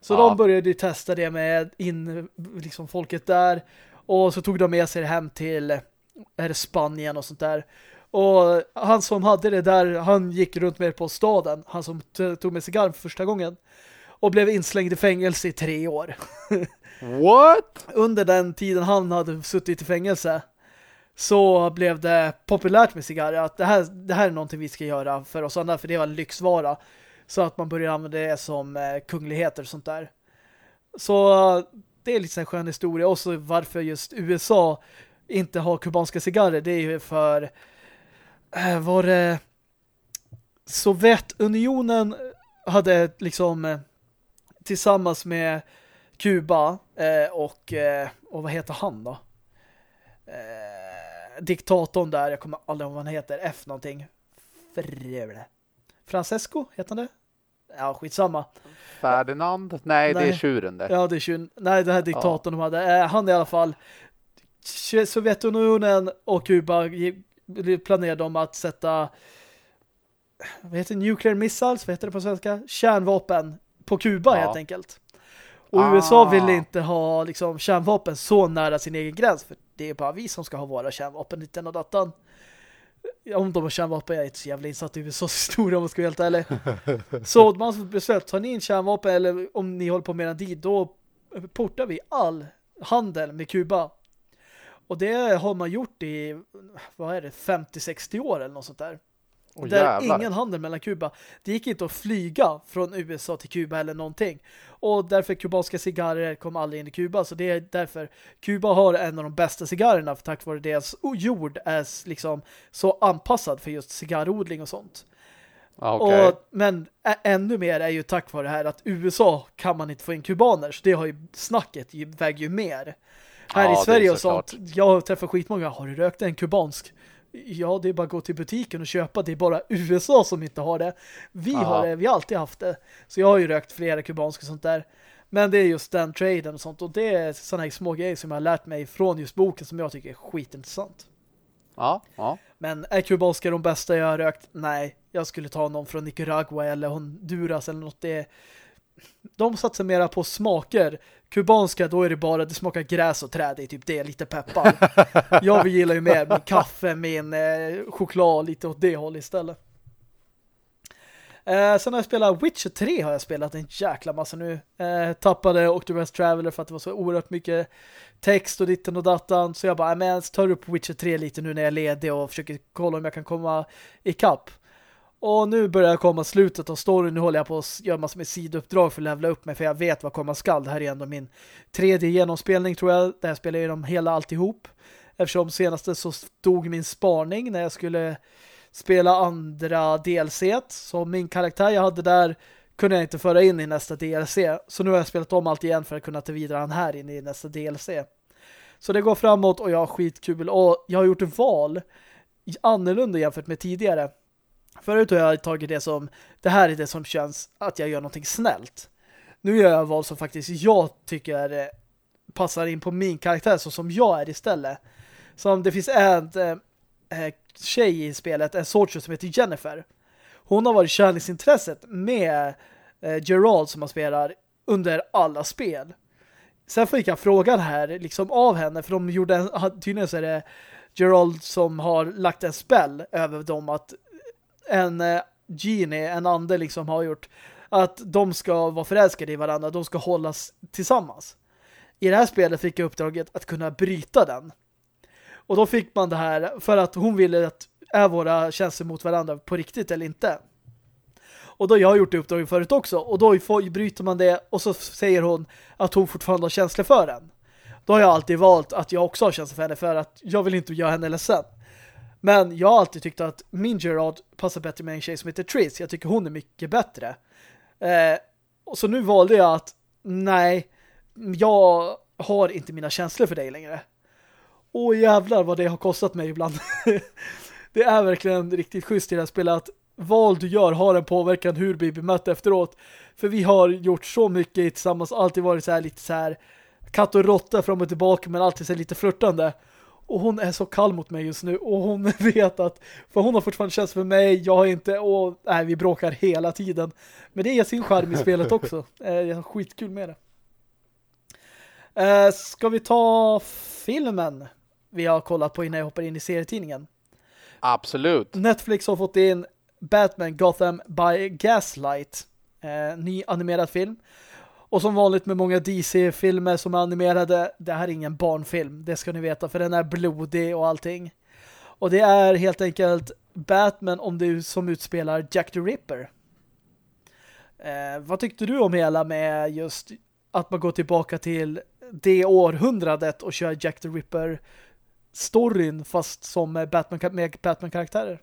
[SPEAKER 1] Så ja. de började testa det med in, liksom folket där. Och så tog de med sig hem till är Spanien och sånt där. Och han som hade det där, han gick runt med på staden. Han som tog med cigarr för första gången. Och blev inslängd i fängelse i tre år.
[SPEAKER 2] What?
[SPEAKER 1] Under den tiden han hade suttit i fängelse så blev det populärt med cigarrer att det här, det här är någonting vi ska göra för oss andra, för det var en lyxvara. Så att man började använda det som eh, kungligheter och sånt där. Så det är lite en skön historia. Och så varför just USA inte har kubanska cigarrer, det är ju för eh, var det Sovjetunionen hade liksom eh, tillsammans med Kuba eh, och, eh, och vad heter han då? Eh, diktatorn där, jag kommer aldrig ihåg vad han heter, F någonting. Fröle. Francesco, heter han det? Ja, skitsamma.
[SPEAKER 2] Ferdinand? Nej, Nej. det är tjuren där.
[SPEAKER 1] Ja, det är tjuren. Nej, den här diktatorn ja. de hade. Eh, han i alla fall Sovjetunionen och Kuba planerade om att sätta vad heter det? nuclear missiles, vad heter det på svenska? Kärnvapen på Kuba ja. helt enkelt. Och ah. USA vill inte ha liksom, kärnvapen så nära sin egen gräns för det är bara vi som ska ha våra kärnvapen lite och datan. Om de har kärnvapen, jag är inte så jävla insatt i USAs historia om man ska vara helt ärlig. så man beslöt, tar ni in kärnvapen eller om ni håller på med en dit, då portar vi all handel med Kuba. Och det har man gjort i, vad är det, 50-60 år eller något sånt där. Oh, där jävlar. ingen handel mellan Kuba. Det gick inte att flyga från USA till Kuba eller någonting. Och därför kubanska cigarrer kom aldrig in i Kuba. Så det är därför Kuba har en av de bästa cigarrerna för tack vare deras jord är liksom så anpassad för just cigarrodling och sånt.
[SPEAKER 2] Ah, okay.
[SPEAKER 1] och, men ännu mer är ju tack vare det här att USA kan man inte få in kubaner. Så det har ju snacket väger ju mer. Här ja, i Sverige och sånt. Klart. Jag har träffat skitmånga. Har du rökt en kubansk? Ja, det är bara att gå till butiken och köpa. Det är bara USA som inte har det. Vi Aha. har det, vi har alltid haft det. Så jag har ju rökt flera kubanska och sånt där. Men det är just den traden och sånt. Och det är sådana här små grejer som jag har lärt mig från just boken som jag tycker är skitintressant.
[SPEAKER 2] Ja, ja.
[SPEAKER 1] Men är kubanska de bästa jag har rökt? Nej, jag skulle ta någon från Nicaragua eller Honduras eller något. Det de satsar mera på smaker. Kubanska, då är det bara det smakar gräs och träd. Det är typ det, lite peppar. jag gillar ju mer min kaffe, min eh, choklad, lite åt det hållet istället. Eh, sen har jag spelat Witcher 3 har jag spelat en jäkla massa nu. Eh, tappade Octopus Traveler för att det var så oerhört mycket text och ditten och datan. Så jag bara, men jag tar upp Witcher 3 lite nu när jag är ledig och försöker kolla om jag kan komma ikapp. Och nu börjar jag komma slutet av storyn. Nu håller jag på att göra massor med sidouppdrag för att levla upp mig. För jag vet vad komma skall. Det här är ändå min tredje genomspelning tror jag. Där jag spelar genom hela alltihop. Eftersom senaste så stod min spaning när jag skulle spela andra DLC. Så min karaktär jag hade där kunde jag inte föra in i nästa DLC. Så nu har jag spelat om allt igen för att kunna ta vidare han här in i nästa DLC. Så det går framåt och jag har skitkul. Och jag har gjort ett val annorlunda jämfört med tidigare. Förut har jag tagit det som det här är det som känns att jag gör någonting snällt. Nu gör jag val som faktiskt jag tycker eh, passar in på min karaktär så som jag är istället. Som det finns en äh, tjej i spelet, en sorts som heter Jennifer. Hon har varit kärleksintresset med äh, Gerald som man spelar under alla spel. Sen fick jag frågan här liksom av henne för de gjorde en, tydligen så är det Gerald som har lagt en spell över dem att en eh, genie, en ande liksom har gjort att de ska vara förälskade i varandra, de ska hållas tillsammans. I det här spelet fick jag uppdraget att kunna bryta den. Och då fick man det här för att hon ville att är våra känslor mot varandra på riktigt eller inte. Och då jag har gjort det uppdraget förut också. Och då bryter man det och så säger hon att hon fortfarande har känslor för den. Då har jag alltid valt att jag också har känslor för henne för att jag vill inte göra henne ledsen. Men jag har alltid tyckt att min Gerard passar bättre med en tjej som heter Triss. Jag tycker hon är mycket bättre. Eh, och så nu valde jag att nej, jag har inte mina känslor för dig längre. Åh jävlar vad det har kostat mig ibland. det är verkligen riktigt schysst i det här spelet att val du gör har en påverkan hur vi blir bemött efteråt. För vi har gjort så mycket tillsammans, alltid varit så här lite så här katt och råtta fram och tillbaka men alltid så lite flörtande. Och hon är så kall mot mig just nu. Och hon vet att, för hon har fortfarande känns för mig, jag har inte, och nej, vi bråkar hela tiden. Men det är sin charm i spelet också. Eh, jag har skitkul med det. Eh, ska vi ta filmen vi har kollat på innan jag hoppar in i serietidningen?
[SPEAKER 2] Absolut.
[SPEAKER 1] Netflix har fått in Batman Gotham by Gaslight. Eh, ny animerad film. Och som vanligt med många DC-filmer som är animerade, det här är ingen barnfilm, det ska ni veta, för den är blodig och allting. Och det är helt enkelt Batman om du som utspelar Jack the Ripper. Eh, vad tyckte du om hela med just att man går tillbaka till det århundradet och kör Jack the Ripper storyn fast som Batman med Batman-karaktärer?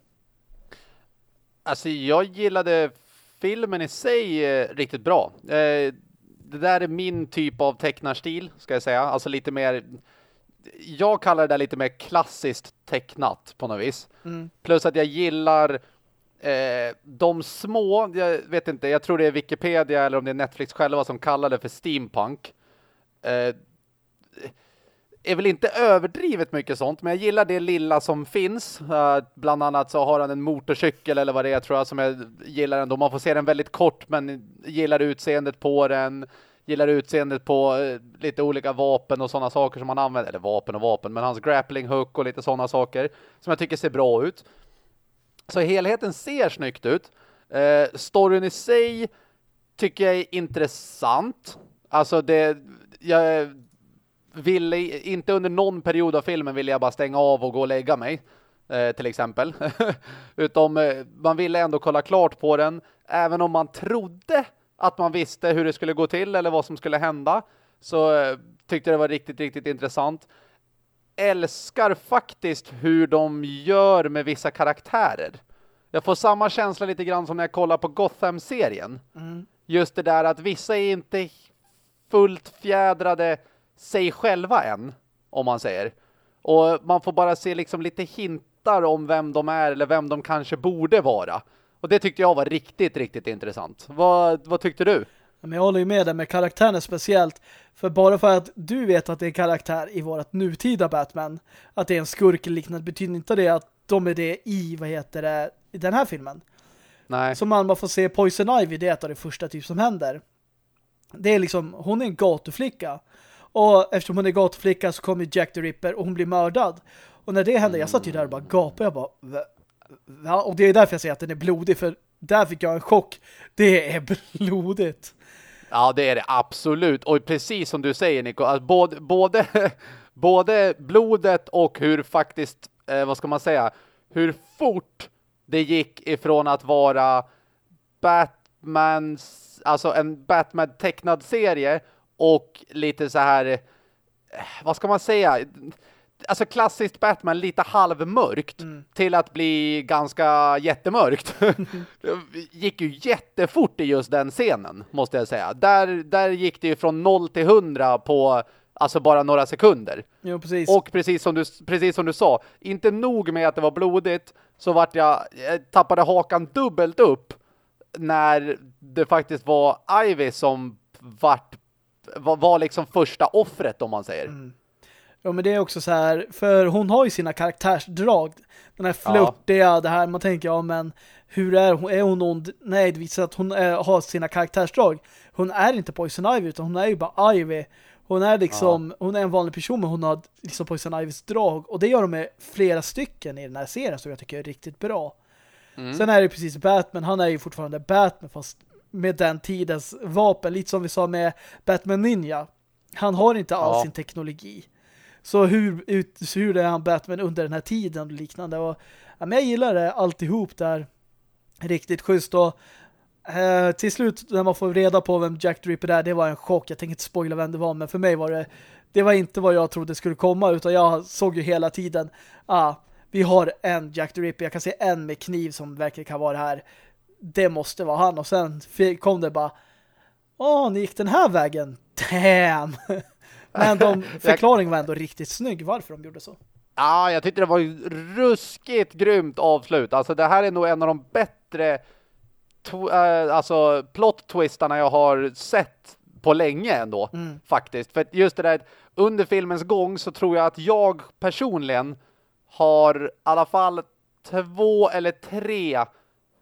[SPEAKER 2] Alltså jag gillade filmen i sig eh, riktigt bra. Eh, det där är min typ av tecknarstil, ska jag säga. Alltså lite mer... Jag kallar det där lite mer klassiskt tecknat på något vis.
[SPEAKER 1] Mm.
[SPEAKER 2] Plus att jag gillar eh, de små, jag vet inte, jag tror det är Wikipedia eller om det är Netflix själva som kallar det för steampunk. Eh, är väl inte överdrivet mycket sånt, men jag gillar det lilla som finns. Uh, bland annat så har han en motorcykel eller vad det är tror jag som jag gillar ändå. Man får se den väldigt kort men gillar utseendet på den. Gillar utseendet på uh, lite olika vapen och sådana saker som han använder. Eller vapen och vapen, men hans grappling hook och lite sådana saker som jag tycker ser bra ut. Så helheten ser snyggt ut. Uh, storyn i sig tycker jag är intressant. Alltså det... Jag ville inte under någon period av filmen ville jag bara stänga av och gå och lägga mig eh, till exempel. Utom eh, man ville ändå kolla klart på den även om man trodde att man visste hur det skulle gå till eller vad som skulle hända så eh, tyckte det var riktigt, riktigt intressant. Älskar faktiskt hur de gör med vissa karaktärer. Jag får samma känsla lite grann som när jag kollar på Gotham-serien.
[SPEAKER 1] Mm.
[SPEAKER 2] Just det där att vissa är inte fullt fjädrade sig själva än, om man säger. Och man får bara se liksom lite hintar om vem de är eller vem de kanske borde vara. Och det tyckte jag var riktigt, riktigt intressant. Vad, vad tyckte du?
[SPEAKER 1] Men jag håller ju med dig med karaktären speciellt. För bara för att du vet att det är en karaktär i vårt nutida Batman, att det är en skurk liknande, betyder inte det att de är det i, vad heter det, i den här filmen.
[SPEAKER 2] Nej.
[SPEAKER 1] Som man bara får se Poison Ivy, det är ett av det första typ som händer. Det är liksom, hon är en gatuflicka. Och eftersom hon är gatuflicka så kommer Jack the Ripper och hon blir mördad. Och när det hände, jag satt ju där och bara gapade. Jag bara, va? Och det är därför jag säger att den är blodig. För där fick jag en chock. Det är blodigt.
[SPEAKER 2] Ja, det är det absolut. Och precis som du säger, Nico, att både, både, både blodet och hur faktiskt, eh, vad ska man säga, hur fort det gick ifrån att vara Batmans, alltså en Batman-tecknad serie och lite så här, eh, vad ska man säga, alltså klassiskt Batman lite halvmörkt mm. till att bli ganska jättemörkt. det gick ju jättefort i just den scenen, måste jag säga. Där, där gick det ju från 0 till 100 på alltså bara några sekunder.
[SPEAKER 1] Jo, precis.
[SPEAKER 2] Och precis som, du, precis som du sa, inte nog med att det var blodigt så vart jag, jag tappade hakan dubbelt upp när det faktiskt var Ivy som vart var, var liksom första offret om man säger. Mm.
[SPEAKER 1] Ja, men det är också så här, för hon har ju sina karaktärsdrag. Den här flörtiga, ja. det här, man tänker, ja men hur är hon? Är hon ond? Nej, det visar att hon är, har sina karaktärsdrag. Hon är inte Poison Ivy, utan hon är ju bara Ivy. Hon är liksom, ja. hon är en vanlig person, men hon har liksom Poison Ivys drag. Och det gör de med flera stycken i den här serien som jag tycker är riktigt bra. Mm. Sen är det precis Batman, han är ju fortfarande Batman fast med den tidens vapen. Lite som vi sa med Batman Ninja. Han har inte all ja. sin teknologi. Så hur, ut, hur är han Batman under den här tiden och liknande. Och, ja, men jag gillar det alltihop där. Riktigt schysst. Och eh, till slut när man får reda på vem Jack the Ripper är, det var en chock. Jag tänker inte spoila vem det var, men för mig var det det var inte vad jag trodde skulle komma utan jag såg ju hela tiden ah, vi har en Jack the Ripper. Jag kan se en med kniv som verkligen kan vara här det måste vara han. Och sen kom det bara Åh, ni gick den här vägen. Damn! Men de, förklaringen var ändå riktigt snygg varför de gjorde så.
[SPEAKER 2] Ja, jag tyckte det var ruskigt grymt avslut. Alltså det här är nog en av de bättre äh, alltså plot-twistarna jag har sett på länge ändå, mm. faktiskt. För just det där, under filmens gång så tror jag att jag personligen har i alla fall två eller tre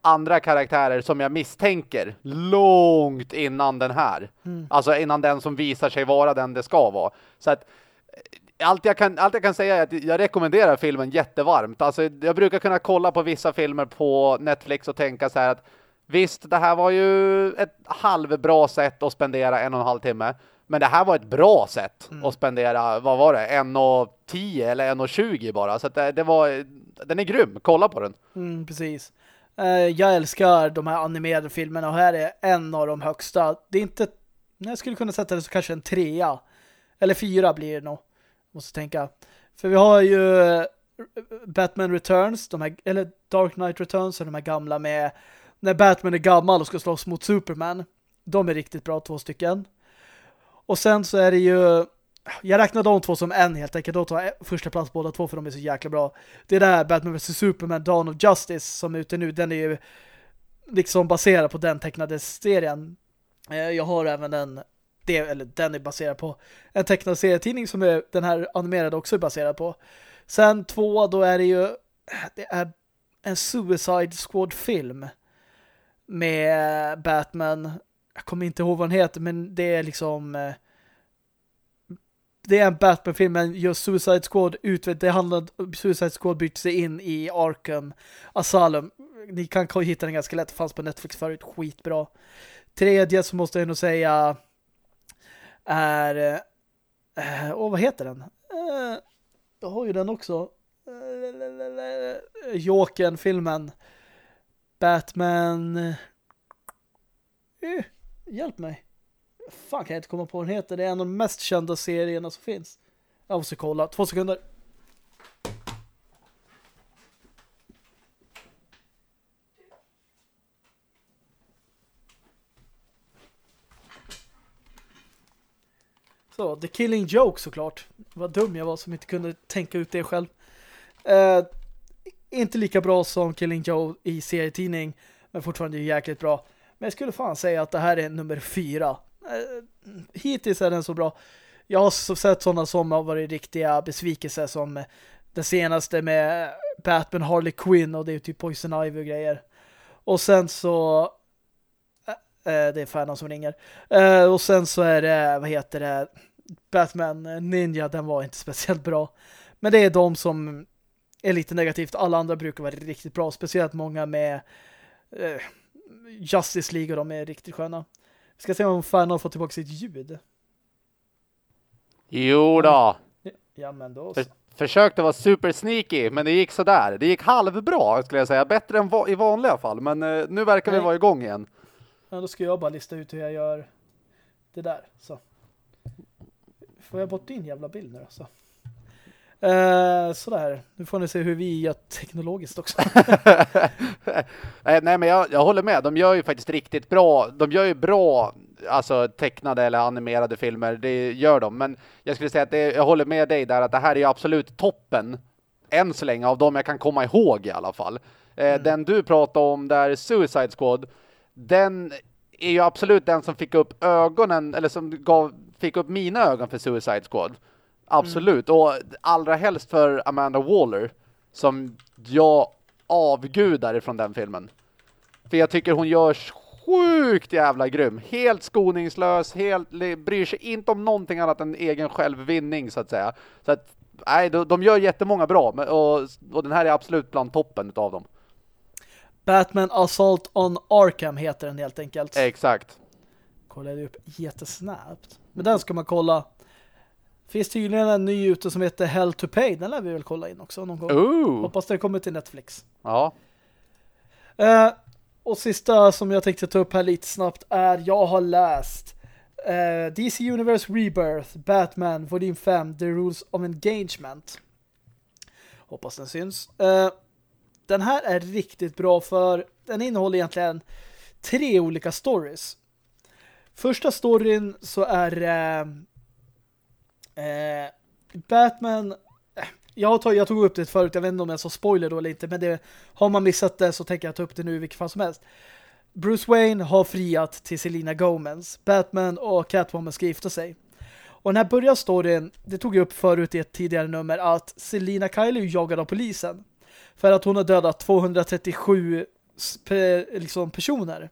[SPEAKER 2] andra karaktärer som jag misstänker långt innan den här. Mm. Alltså innan den som visar sig vara den det ska vara. Så att eh, allt jag kan, allt jag kan säga är att jag rekommenderar filmen jättevarmt. Alltså jag brukar kunna kolla på vissa filmer på Netflix och tänka så här att visst, det här var ju ett halvbra sätt att spendera en och en halv timme. Men det här var ett bra sätt mm. att spendera, vad var det? En och tio eller en och tjugo bara. Så att det, det var, den är grym. Kolla på den.
[SPEAKER 1] Mm, precis. Uh, jag älskar de här animerade filmerna och här är en av de högsta. Det är inte, jag skulle kunna sätta det så kanske en trea. Eller fyra blir det nog. Måste tänka. För vi har ju eh, Batman Returns, de här, eller Dark Knight Returns, de här gamla med när Batman är gammal och ska slåss mot Superman. De är riktigt bra, två stycken. Och sen så är det ju jag räknar de två som en helt enkelt. Då tar jag första plats båda två för de är så jäkla bra. Det där Batman vs. Superman Dawn of Justice som är ute nu. Den är ju liksom baserad på den tecknade serien. Eh, jag har även en det, eller den är baserad på en tecknad serietidning som är, den här animerade också är baserad på. Sen två, då är det ju det är en Suicide Squad-film med Batman. Jag kommer inte ihåg vad den heter, men det är liksom eh, det är en Batman-film, men just Suicide Squad utvecklas, det handlar Suicide Squad byter sig in i Arkham Asylum. Ni kan hitta den ganska lätt, fanns på Netflix förut, skitbra. Tredje så måste jag nog säga är äh, åh, vad heter den? Eh, jag har ju den också. Äh, Jokern-filmen. Batman. Eh, hjälp mig. Fan kan jag inte komma på vad den heter. Det är en av de mest kända serierna som finns. Jag måste kolla. Två sekunder. Så, The Killing Joke såklart. Vad dum jag var som inte kunde tänka ut det själv. Eh, inte lika bra som Killing Joe i serietidning, men fortfarande jäkligt bra. Men jag skulle fan säga att det här är nummer fyra. Eh, hittills är den så bra. Jag har sett sådana som har varit riktiga besvikelser som den senaste med Batman Harley Quinn och det är typ Poison Ivy och grejer. Och sen så äh, det är fanen som ringer. Äh, och sen så är det, vad heter det Batman Ninja, den var inte speciellt bra. Men det är de som är lite negativt. Alla andra brukar vara riktigt bra. Speciellt många med Justice League och de är riktigt sköna. Vi ska se om fan har fått tillbaka sitt ljud.
[SPEAKER 2] Jo då.
[SPEAKER 1] Ja, men då
[SPEAKER 2] För, försökte vara super sneaky, men det gick så där. Det gick halvbra skulle jag säga. Bättre än va i vanliga fall. Men eh, nu verkar Nej. vi vara igång igen.
[SPEAKER 1] Ja, då ska jag bara lista ut hur jag gör det där. Så. Får jag bort din jävla bild nu då? Så. Eh, sådär. Nu får ni se hur vi gör teknologiskt också.
[SPEAKER 2] Nej men jag, jag håller med. De gör ju faktiskt riktigt bra. De gör ju bra alltså tecknade eller animerade filmer. Det gör de. Men jag skulle säga att det, jag håller med dig där att det här är ju absolut toppen än så länge av dem jag kan komma ihåg i alla fall. Eh, mm. Den du pratade om där, Suicide Squad, den är ju absolut den som fick upp ögonen, eller som gav, fick upp mina ögon för Suicide Squad. Absolut. Mm. Och allra helst för Amanda Waller som jag avgudar ifrån den filmen. För jag tycker hon görs sjukt jävla grym. Helt skoningslös, helt bryr sig inte om någonting annat än egen självvinning så att säga. Så att nej, de, de gör jättemånga bra och, och den här är absolut bland toppen av dem.
[SPEAKER 1] Batman Assault on Arkham heter den helt enkelt.
[SPEAKER 2] Exakt.
[SPEAKER 1] Kollade upp jättesnabbt. Men den ska man kolla Finns tydligen en ny ute som heter Hell to Pay. Den lär vi väl kolla in också någon gång.
[SPEAKER 2] Ooh.
[SPEAKER 1] Hoppas det kommer till Netflix.
[SPEAKER 2] Ja.
[SPEAKER 1] Uh, och sista som jag tänkte ta upp här lite snabbt är jag har läst eh, DC Universe Rebirth, Batman, volym 5, The Rules of Engagement. Hoppas den syns. Uh, den här är riktigt bra för den innehåller egentligen tre olika stories. Första storyn så är Eh, Batman eh, jag, tog, jag tog upp det förut, jag vet inte om jag sa spoiler då eller inte, men det, har man missat det så tänker jag ta upp det nu i vilket fall som helst. Bruce Wayne har friat till Selina Gomez. Batman och Catwoman ska gifta sig. Och när börjar storyn, det tog jag upp förut i ett tidigare nummer, att Selina Kyle är jagad av polisen. För att hon har dödat 237 liksom, personer.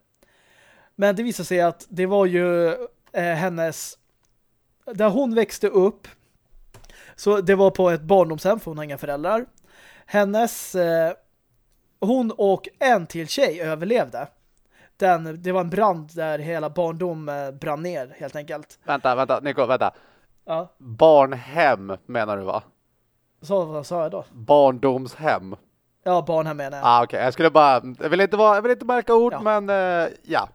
[SPEAKER 1] Men det visar sig att det var ju eh, hennes där hon växte upp så det var på ett barndomshem för hon har inga föräldrar. Hennes eh, hon och en till tjej överlevde. Den, det var en brand där hela barndom eh, brann ner helt enkelt.
[SPEAKER 2] Vänta, vänta, Nico, vänta.
[SPEAKER 1] Ja.
[SPEAKER 2] Barnhem menar du va?
[SPEAKER 1] Så vad sa jag då?
[SPEAKER 2] Barndomshem.
[SPEAKER 1] Ja, barnhem menar jag.
[SPEAKER 2] Ah, okej. Okay. Jag skulle bara, jag vill inte, vara, jag vill inte märka ord, ja. men uh, ja.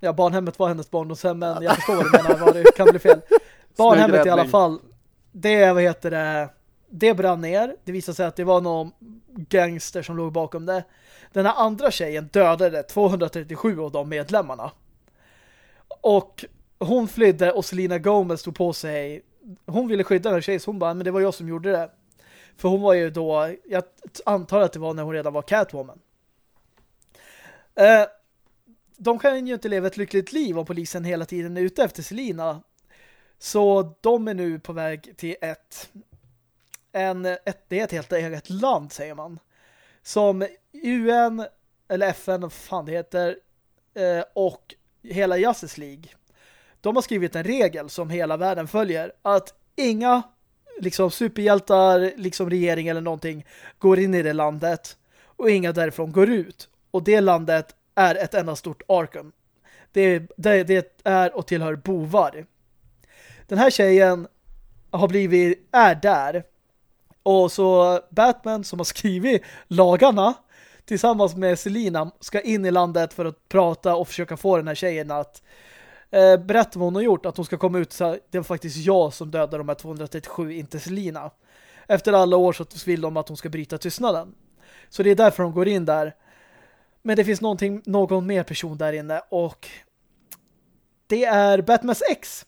[SPEAKER 1] Ja, barnhemmet var hennes barndomshem, men jag förstår vad du menar, vad det kan bli fel. Barnhemmet i alla fall, det, vad heter det, det brann ner. Det visade sig att det var någon gangster som låg bakom det. Den här andra tjejen dödade 237 av de medlemmarna. Och hon flydde och Selena Gomez tog på sig hon ville skydda den här tjejen så hon bara, men det var jag som gjorde det. För hon var ju då, jag antar att det var när hon redan var Catwoman. Eh, de kan ju inte leva ett lyckligt liv om polisen hela tiden är ute efter Selina. Så de är nu på väg till ett, en, ett det är ett helt eget land säger man. Som UN eller FN, vad fan det heter, eh, och hela Justice League. De har skrivit en regel som hela världen följer att inga liksom superhjältar, liksom regering eller någonting går in i det landet och inga därifrån går ut. Och det landet är ett enda stort Arkham. Det, det, det är och tillhör bovar. Den här tjejen har blivit, är där. Och så Batman som har skrivit lagarna tillsammans med Selina ska in i landet för att prata och försöka få den här tjejen att eh, berätta vad hon har gjort. Att hon ska komma ut så det var faktiskt jag som dödade de här 237, inte Selina. Efter alla år så vill de att hon ska bryta tystnaden. Så det är därför de går in där. Men det finns någon mer person där inne och det är Batmans ex.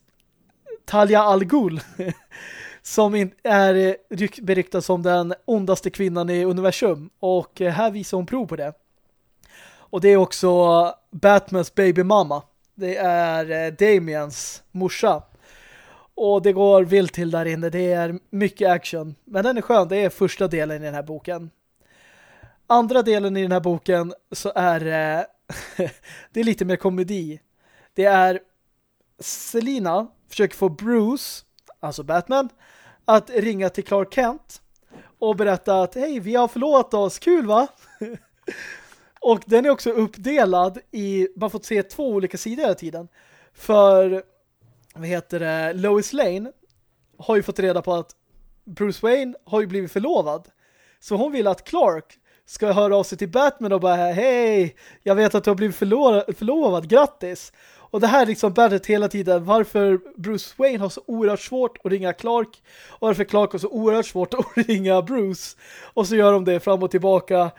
[SPEAKER 1] Talia Al Ghul. som är eh, beryktad som den ondaste kvinnan i universum. Och eh, här visar hon prov på det. Och det är också Batmans baby mama. Det är eh, Damians morsa. Och det går vilt till där inne. Det är mycket action. Men den är skön. Det är första delen i den här boken. Andra delen i den här boken så är det är lite mer komedi. Det är Selina försöker få Bruce, alltså Batman, att ringa till Clark Kent och berätta att hej, vi har förlåt oss, kul va? och den är också uppdelad i, man får se två olika sidor hela tiden. För, vad heter det, Lois Lane har ju fått reda på att Bruce Wayne har ju blivit förlovad. Så hon vill att Clark ska höra av sig till Batman och bara hej, jag vet att du har blivit förlovad, grattis. Och det här liksom bäret hela tiden. Varför Bruce Wayne har så oerhört svårt att ringa Clark? Och varför Clark har så oerhört svårt att ringa Bruce. Och så gör de det fram och tillbaka.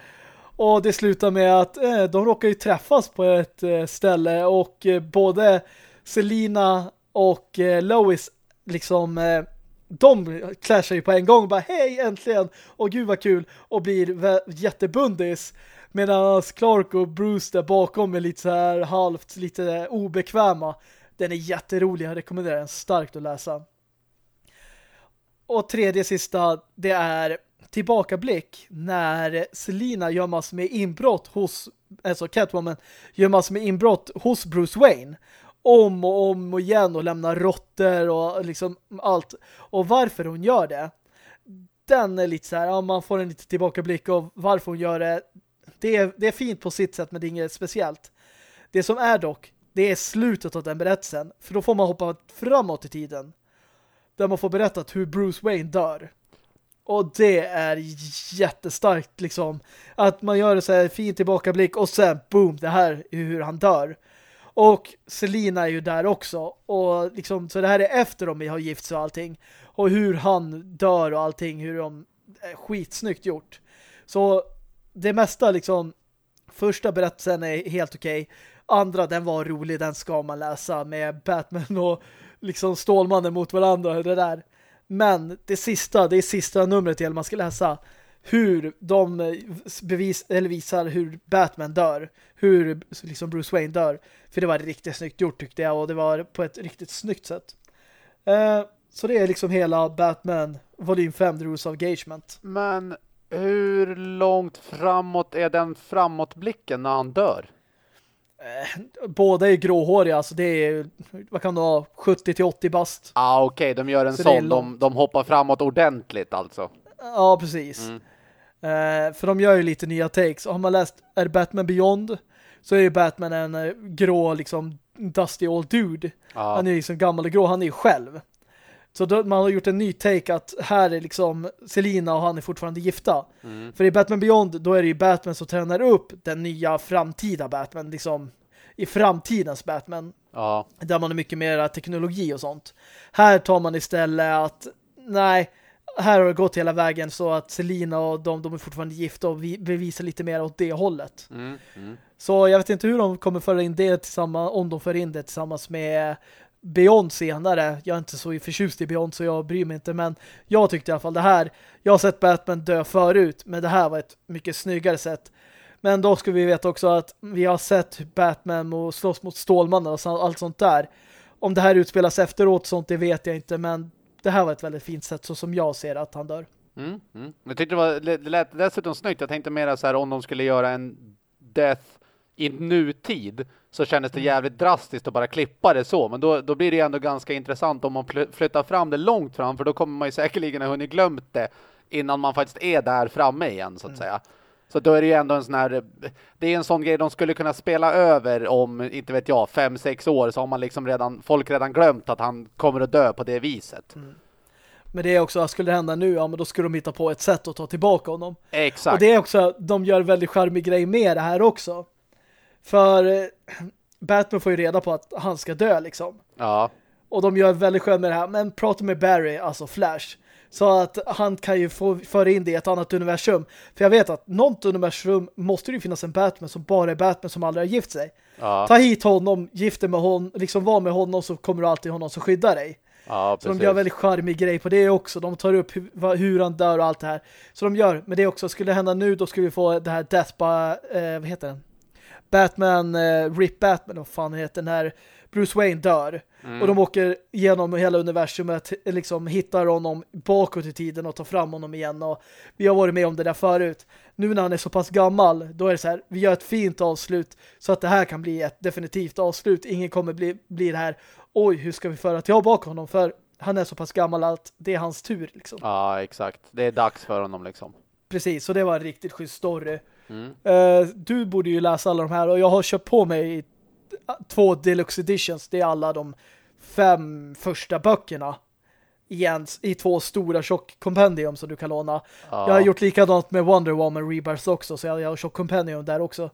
[SPEAKER 1] Och det slutar med att eh, de råkar ju träffas på ett eh, ställe. Och eh, både Selina och eh, Lois liksom eh, de clashar ju på en gång. Bara hej äntligen! Och gud vad kul! Och blir jättebundis medan Clark och Bruce där bakom är lite så här halvt lite obekväma. Den är jätterolig, jag rekommenderar den starkt att läsa. Och tredje sista, det är tillbakablick när Selina gömmas med inbrott hos, alltså Catwoman gömmas med inbrott hos Bruce Wayne om och om och igen och lämnar råttor och liksom allt. Och varför hon gör det, den är lite så här, ja, man får en lite tillbakablick av varför hon gör det. Det är, det är fint på sitt sätt, men det är inget speciellt. Det som är dock, det är slutet av den berättelsen. För då får man hoppa framåt i tiden. Där man får berättat hur Bruce Wayne dör. Och det är jättestarkt liksom. Att man gör en så här fin tillbakablick och sen boom, det här är hur han dör. Och Selina är ju där också. Och liksom, så det här är efter de har gift sig och allting. Och hur han dör och allting. Hur de är skitsnyggt gjort. Så det mesta liksom första berättelsen är helt okej. Okay. Andra, den var rolig. Den ska man läsa med Batman och liksom Stålmannen mot varandra. Det där. Men det sista, det är sista numret till man ska läsa hur de eh, bevis, eller visar hur Batman dör. Hur liksom Bruce Wayne dör. För det var riktigt snyggt gjort tyckte jag och det var på ett riktigt snyggt sätt. Eh, så det är liksom hela Batman volym 5 The Rules of Engagement.
[SPEAKER 2] Men hur långt framåt är den framåtblicken när han dör?
[SPEAKER 1] Eh, båda är gråhåriga, alltså det är vad kan det vara, 70-80 bast.
[SPEAKER 2] Ja ah, okej, okay. de gör en så sån, de, de hoppar framåt ordentligt alltså.
[SPEAKER 1] Ja, precis. Mm. Uh, för de gör ju lite nya takes. Och har man läst är Batman Beyond så är ju Batman en uh, grå, liksom dusty old dude. Ah. Han är liksom gammal och grå, han är ju själv. Så då, man har gjort en ny take att här är liksom Selina och han är fortfarande gifta. Mm. För i Batman Beyond då är det ju Batman som tränar upp den nya framtida Batman liksom i framtidens Batman.
[SPEAKER 2] Ja.
[SPEAKER 1] Där man har mycket mer teknologi och sånt. Här tar man istället att nej, här har det gått hela vägen så att Selina och de, de är fortfarande gifta och vi bevisar lite mer åt det hållet.
[SPEAKER 3] Mm, mm.
[SPEAKER 1] Så jag vet inte hur de kommer föra in det tillsammans, om de för in det tillsammans med Beyond senare. Jag är inte så förtjust i Beyond så jag bryr mig inte. Men jag tyckte i alla fall det här. Jag har sett Batman dö förut. Men det här var ett mycket snyggare sätt. Men då ska vi veta också att vi har sett Batman och slåss mot Stålmannen och allt sånt där. Om det här utspelas efteråt sånt, det vet jag inte. Men det här var ett väldigt fint sätt så som jag ser att han dör.
[SPEAKER 2] Mm, mm. Jag tyckte det, var, det lät dessutom snyggt. Jag tänkte mer så här om de skulle göra en death i nutid så kändes det mm. jävligt drastiskt att bara klippa det så. Men då, då blir det ändå ganska intressant om man flyttar fram det långt fram för då kommer man ju säkerligen ha hunnit glömt det innan man faktiskt är där framme igen så att mm. säga. Så då är det ju ändå en sån här, det är en sån grej de skulle kunna spela över om, inte vet jag, fem, sex år så har man liksom redan, folk redan glömt att han kommer att dö på det viset. Mm.
[SPEAKER 1] Men det är också, skulle det hända nu, ja men då skulle de hitta på ett sätt att ta tillbaka honom.
[SPEAKER 2] Exakt.
[SPEAKER 1] Och det är också, de gör väldigt charmig grej med det här också. För eh, Batman får ju reda på att han ska dö liksom.
[SPEAKER 2] Ja.
[SPEAKER 1] Och de gör väldigt skönt med det här. Men prata med Barry, alltså Flash. Så att han kan ju få föra in det i ett annat universum. För jag vet att något universum måste det ju finnas en Batman som bara är Batman som aldrig har gift sig.
[SPEAKER 2] Ja.
[SPEAKER 1] Ta hit honom, gifte med honom, liksom var med honom så kommer du alltid honom som skyddar dig.
[SPEAKER 2] Ja,
[SPEAKER 1] så de gör väldigt charmig grej på det också. De tar upp hur, hur, han dör och allt det här. Så de gör, men det också, skulle det hända nu då skulle vi få det här Death by, eh, vad heter den? Batman, eh, Rip Batman, vad fan heter den här Bruce Wayne dör. Mm. Och de åker genom hela universumet, liksom hittar honom bakåt i tiden och tar fram honom igen. Och vi har varit med om det där förut. Nu när han är så pass gammal, då är det så här, vi gör ett fint avslut så att det här kan bli ett definitivt avslut. Ingen kommer bli, bli det här, oj, hur ska vi föra tillbaka honom? För han är så pass gammal att det är hans tur. Liksom.
[SPEAKER 2] Ja, exakt. Det är dags för honom liksom.
[SPEAKER 1] Precis, så det var en riktigt schysst story.
[SPEAKER 2] Mm.
[SPEAKER 1] Uh, du borde ju läsa alla de här och jag har köpt på mig två deluxe editions. Det är alla de fem första böckerna i två stora tjock kompendium som du kan låna. Ja. Jag har gjort likadant med Wonder Woman Rebirth också så jag har tjock kompendium där också.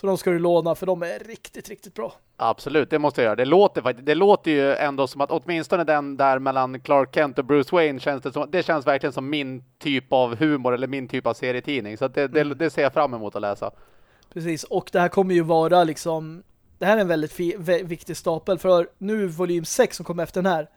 [SPEAKER 1] Så de ska du låna för de är riktigt, riktigt bra.
[SPEAKER 2] Absolut, det måste jag göra. Det låter, det låter ju ändå som att åtminstone den där mellan Clark Kent och Bruce Wayne känns det som, det känns verkligen som min typ av humor eller min typ av serietidning. Så det, mm. det, det, ser jag fram emot att läsa.
[SPEAKER 1] Precis, och det här kommer ju vara liksom det här är en väldigt viktig stapel för nu volym 6 som kommer efter den här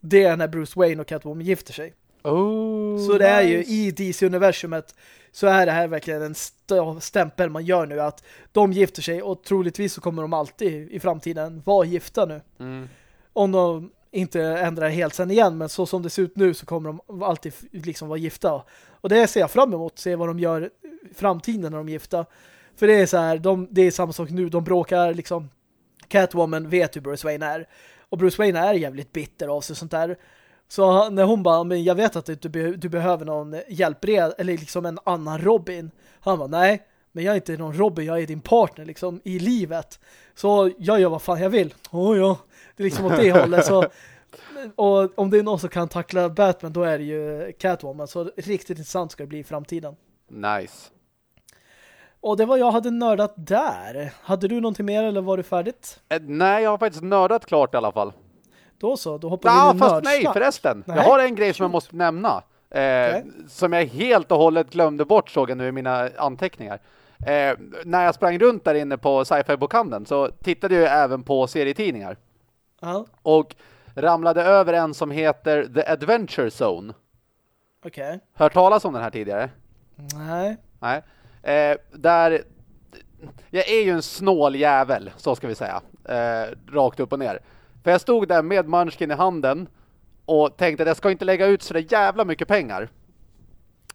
[SPEAKER 1] det är när Bruce Wayne och Catwoman gifter sig.
[SPEAKER 2] Oh,
[SPEAKER 1] så det är ju i DC-universumet så är det här verkligen en st stämpel man gör nu att de gifter sig och troligtvis så kommer de alltid i framtiden vara gifta nu.
[SPEAKER 2] Mm.
[SPEAKER 1] Om de inte ändrar helt sen igen men så som det ser ut nu så kommer de alltid liksom vara gifta. Och det ser jag fram emot, se vad de gör i framtiden när de är gifta. För det är så här, de, det är samma sak nu, de bråkar liksom Catwoman vet hur Bruce Wayne är. Och Bruce Wayne är jävligt bitter av sig sånt där. Så när hon bara, men jag vet att du, du behöver någon hjälpred eller liksom en annan Robin. Han bara, nej, men jag är inte någon Robin, jag är din partner liksom i livet. Så jag gör vad fan jag vill. Oh, ja, det är liksom åt det hållet. Så, och om det är någon som kan tackla Batman, då är det ju Catwoman. Så riktigt intressant ska det bli i framtiden.
[SPEAKER 2] Nice.
[SPEAKER 1] Och det var jag hade nördat där. Hade du någonting mer eller var det färdigt?
[SPEAKER 2] Eh, nej, jag har faktiskt nördat klart i alla fall.
[SPEAKER 1] Då så, då hoppar
[SPEAKER 2] ja,
[SPEAKER 1] vi
[SPEAKER 2] fast nej förresten. Nej. Jag har en grej som jag måste nämna. Eh, okay. Som jag helt och hållet glömde bort såg jag nu i mina anteckningar. Eh, när jag sprang runt där inne på sci-fi bokhandeln så tittade jag även på serietidningar.
[SPEAKER 1] Uh
[SPEAKER 2] Och ramlade över en som heter The Adventure Zone.
[SPEAKER 1] Okej. Okay.
[SPEAKER 2] Hört talas om den här tidigare?
[SPEAKER 1] Nej.
[SPEAKER 2] Nej. Eh, där jag är ju en snål jävel, så ska vi säga. Eh, rakt upp och ner. För jag stod där med Munchkin i handen och tänkte att jag ska inte lägga ut så jävla mycket pengar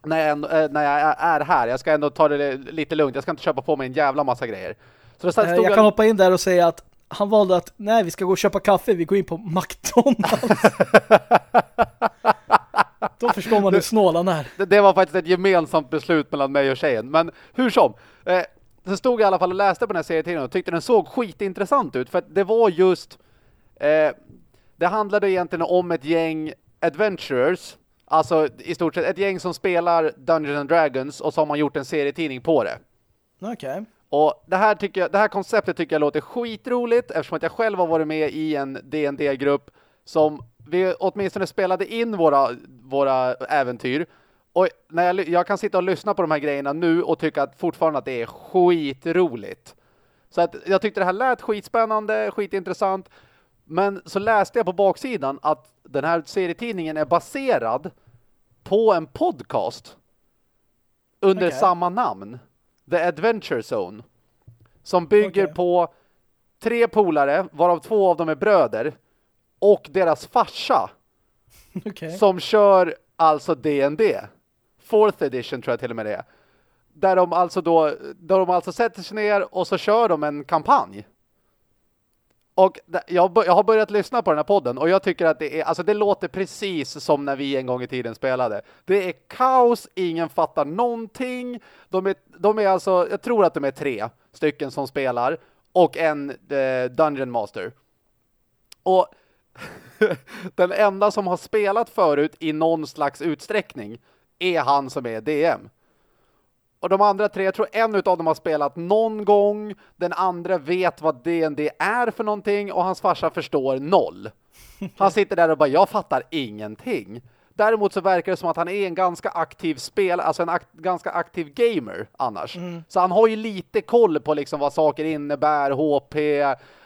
[SPEAKER 2] när jag, ändå, äh, när jag är här. Jag ska ändå ta det lite lugnt. Jag ska inte köpa på mig en jävla massa grejer.
[SPEAKER 1] Så stod jag, jag kan hoppa in där och säga att han valde att nej, vi ska gå och köpa kaffe. Vi går in på McDonalds. Då förstår man hur snål han är.
[SPEAKER 2] Det, det, var faktiskt ett gemensamt beslut mellan mig och tjejen. Men hur som. Eh, så stod jag i alla fall och läste på den här serietidningen och tyckte den såg skitintressant ut. För att det var just Eh, det handlade egentligen om ett gäng adventurers, alltså i stort sett ett gäng som spelar Dungeons and Dragons och så har man gjort en serietidning på det.
[SPEAKER 1] Okej. Okay.
[SPEAKER 2] Och det här, tycker jag, det här konceptet tycker jag låter skitroligt eftersom att jag själv har varit med i en dd grupp som vi åtminstone spelade in våra, våra äventyr. Och när jag, jag kan sitta och lyssna på de här grejerna nu och tycka att fortfarande att det är skitroligt. Så att jag tyckte det här lät skitspännande, skitintressant. Men så läste jag på baksidan att den här serietidningen är baserad på en podcast under
[SPEAKER 1] Okej.
[SPEAKER 2] samma namn. The Adventure Zone. Som bygger
[SPEAKER 1] Okej.
[SPEAKER 2] på tre polare, varav två av dem är bröder. Och deras farsa
[SPEAKER 1] Okej.
[SPEAKER 2] som kör alltså D&D. Fourth edition tror jag till och med det är. Där de alltså då, där de alltså sätter sig ner och så kör de en kampanj. Och jag, jag har börjat lyssna på den här podden och jag tycker att det är, alltså det låter precis som när vi en gång i tiden spelade. Det är kaos, ingen fattar någonting. De är, de är alltså, jag tror att de är tre stycken som spelar och en eh, Dungeon Master. Och den enda som har spelat förut i någon slags utsträckning är han som är DM. Och de andra tre, jag tror en utav dem har spelat någon gång, den andra vet vad D&D är för någonting och hans farsa förstår noll. Han sitter där och bara, jag fattar ingenting. Däremot så verkar det som att han är en ganska aktiv spel, alltså en ak ganska aktiv gamer annars. Så han har ju lite koll på liksom vad saker innebär, HP,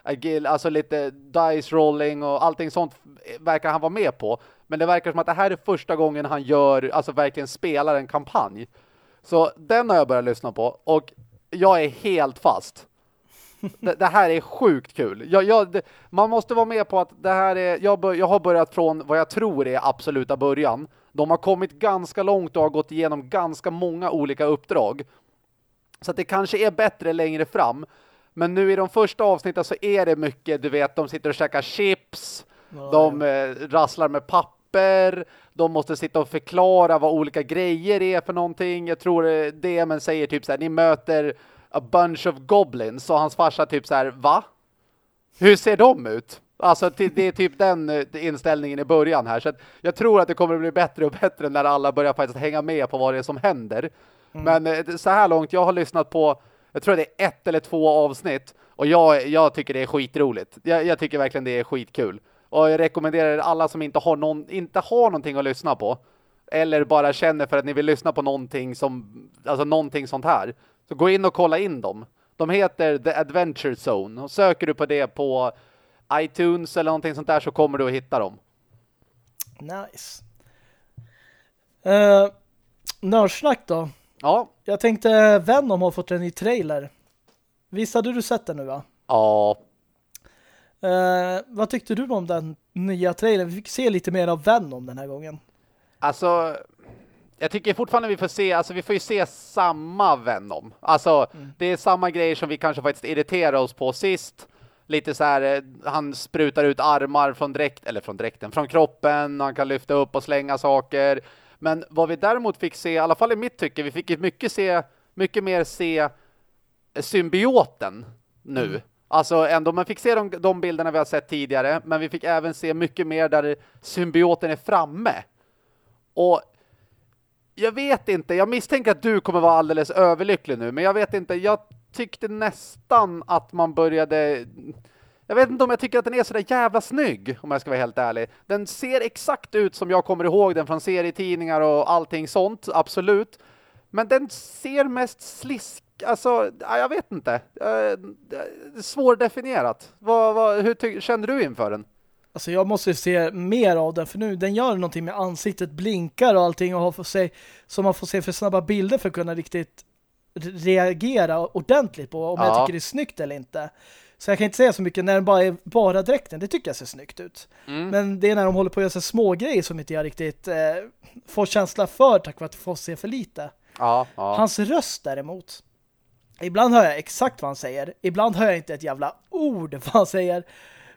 [SPEAKER 2] agil, alltså lite dice rolling och allting sånt verkar han vara med på. Men det verkar som att det här är första gången han gör, alltså verkligen spelar en kampanj. Så den har jag börjat lyssna på och jag är helt fast. Det, det här är sjukt kul. Jag, jag, det, man måste vara med på att det här är, jag, bör, jag har börjat från vad jag tror är absoluta början. De har kommit ganska långt och har gått igenom ganska många olika uppdrag. Så att det kanske är bättre längre fram. Men nu i de första avsnitten så är det mycket, du vet, de sitter och käkar chips, de eh, rasslar med papper, de måste sitta och förklara vad olika grejer är för någonting. Jag tror eh, DMen säger typ så här, ni möter a bunch of goblins och hans farsa typ så här, va? Hur ser de ut? Alltså det det är typ den eh, inställningen i början här. Så att jag tror att det kommer att bli bättre och bättre när alla börjar faktiskt hänga med på vad det är som händer. Men eh, så här långt, jag har lyssnat på, jag tror det är ett eller två avsnitt. Och jag, jag tycker det är skitroligt. Jag, jag tycker verkligen det är skitkul. Och jag rekommenderar alla som inte har, någon, inte har någonting att lyssna på. Eller bara känner för att ni vill lyssna på någonting som, alltså någonting sånt här. Så gå in och kolla in dem. De heter The Adventure Zone. Och söker du på det på iTunes eller någonting sånt där så kommer du att hitta dem.
[SPEAKER 1] Nice. Uh, Nördsnack då?
[SPEAKER 2] Ja,
[SPEAKER 1] Jag tänkte Venom har fått en ny trailer. Visst hade du sett den nu va?
[SPEAKER 2] ja,
[SPEAKER 1] Eh, vad tyckte du om den nya trailern? Vi fick se lite mer av Venom den här gången.
[SPEAKER 2] Alltså, jag tycker fortfarande vi får se, alltså vi får ju se samma Venom. Alltså, det är samma grejer som vi kanske faktiskt irriterade oss på sist. Lite så här, eh, han sprutar ut armar från dräkt, eller från dräkten, från kroppen, han kan lyfta upp och slänga saker. Men vad vi däremot fick se, i alla fall i mitt tycke, vi fick mycket se, mycket mer se eh, symbioten nu. Alltså ändå, man fick se de, de bilderna vi har sett tidigare, men vi fick även se mycket mer där symbioten är framme. Och jag vet inte, jag misstänker att du kommer vara alldeles överlycklig nu, men jag vet inte, jag tyckte nästan att man började... Jag vet inte om jag tycker att den är så där jävla snygg, om jag ska vara helt ärlig. Den ser exakt ut som jag kommer ihåg den från serietidningar och allting sånt, absolut. Men den ser mest slisk, alltså, ja, jag vet inte. Eh, svårdefinierat. Vad, vad, hur känner du inför den?
[SPEAKER 1] Alltså jag måste se mer av den för nu, den gör någonting med ansiktet, blinkar och allting och har för sig, som man får se för snabba bilder för att kunna riktigt reagera ordentligt på om jag
[SPEAKER 2] Ja.
[SPEAKER 1] tycker det är snyggt eller inte. Så jag kan inte säga så mycket när den bara är bara dräkten, det tycker jag ser snyggt ut.
[SPEAKER 2] Mm.
[SPEAKER 1] Men det är när de håller på att göra så små grejer som inte jag riktigt eh, får känsla för tack vare att jag får se för lite.
[SPEAKER 2] Ja, ja.
[SPEAKER 1] Hans röst däremot. Ibland hör jag exakt vad han säger. Ibland hör jag inte ett jävla ord vad han säger.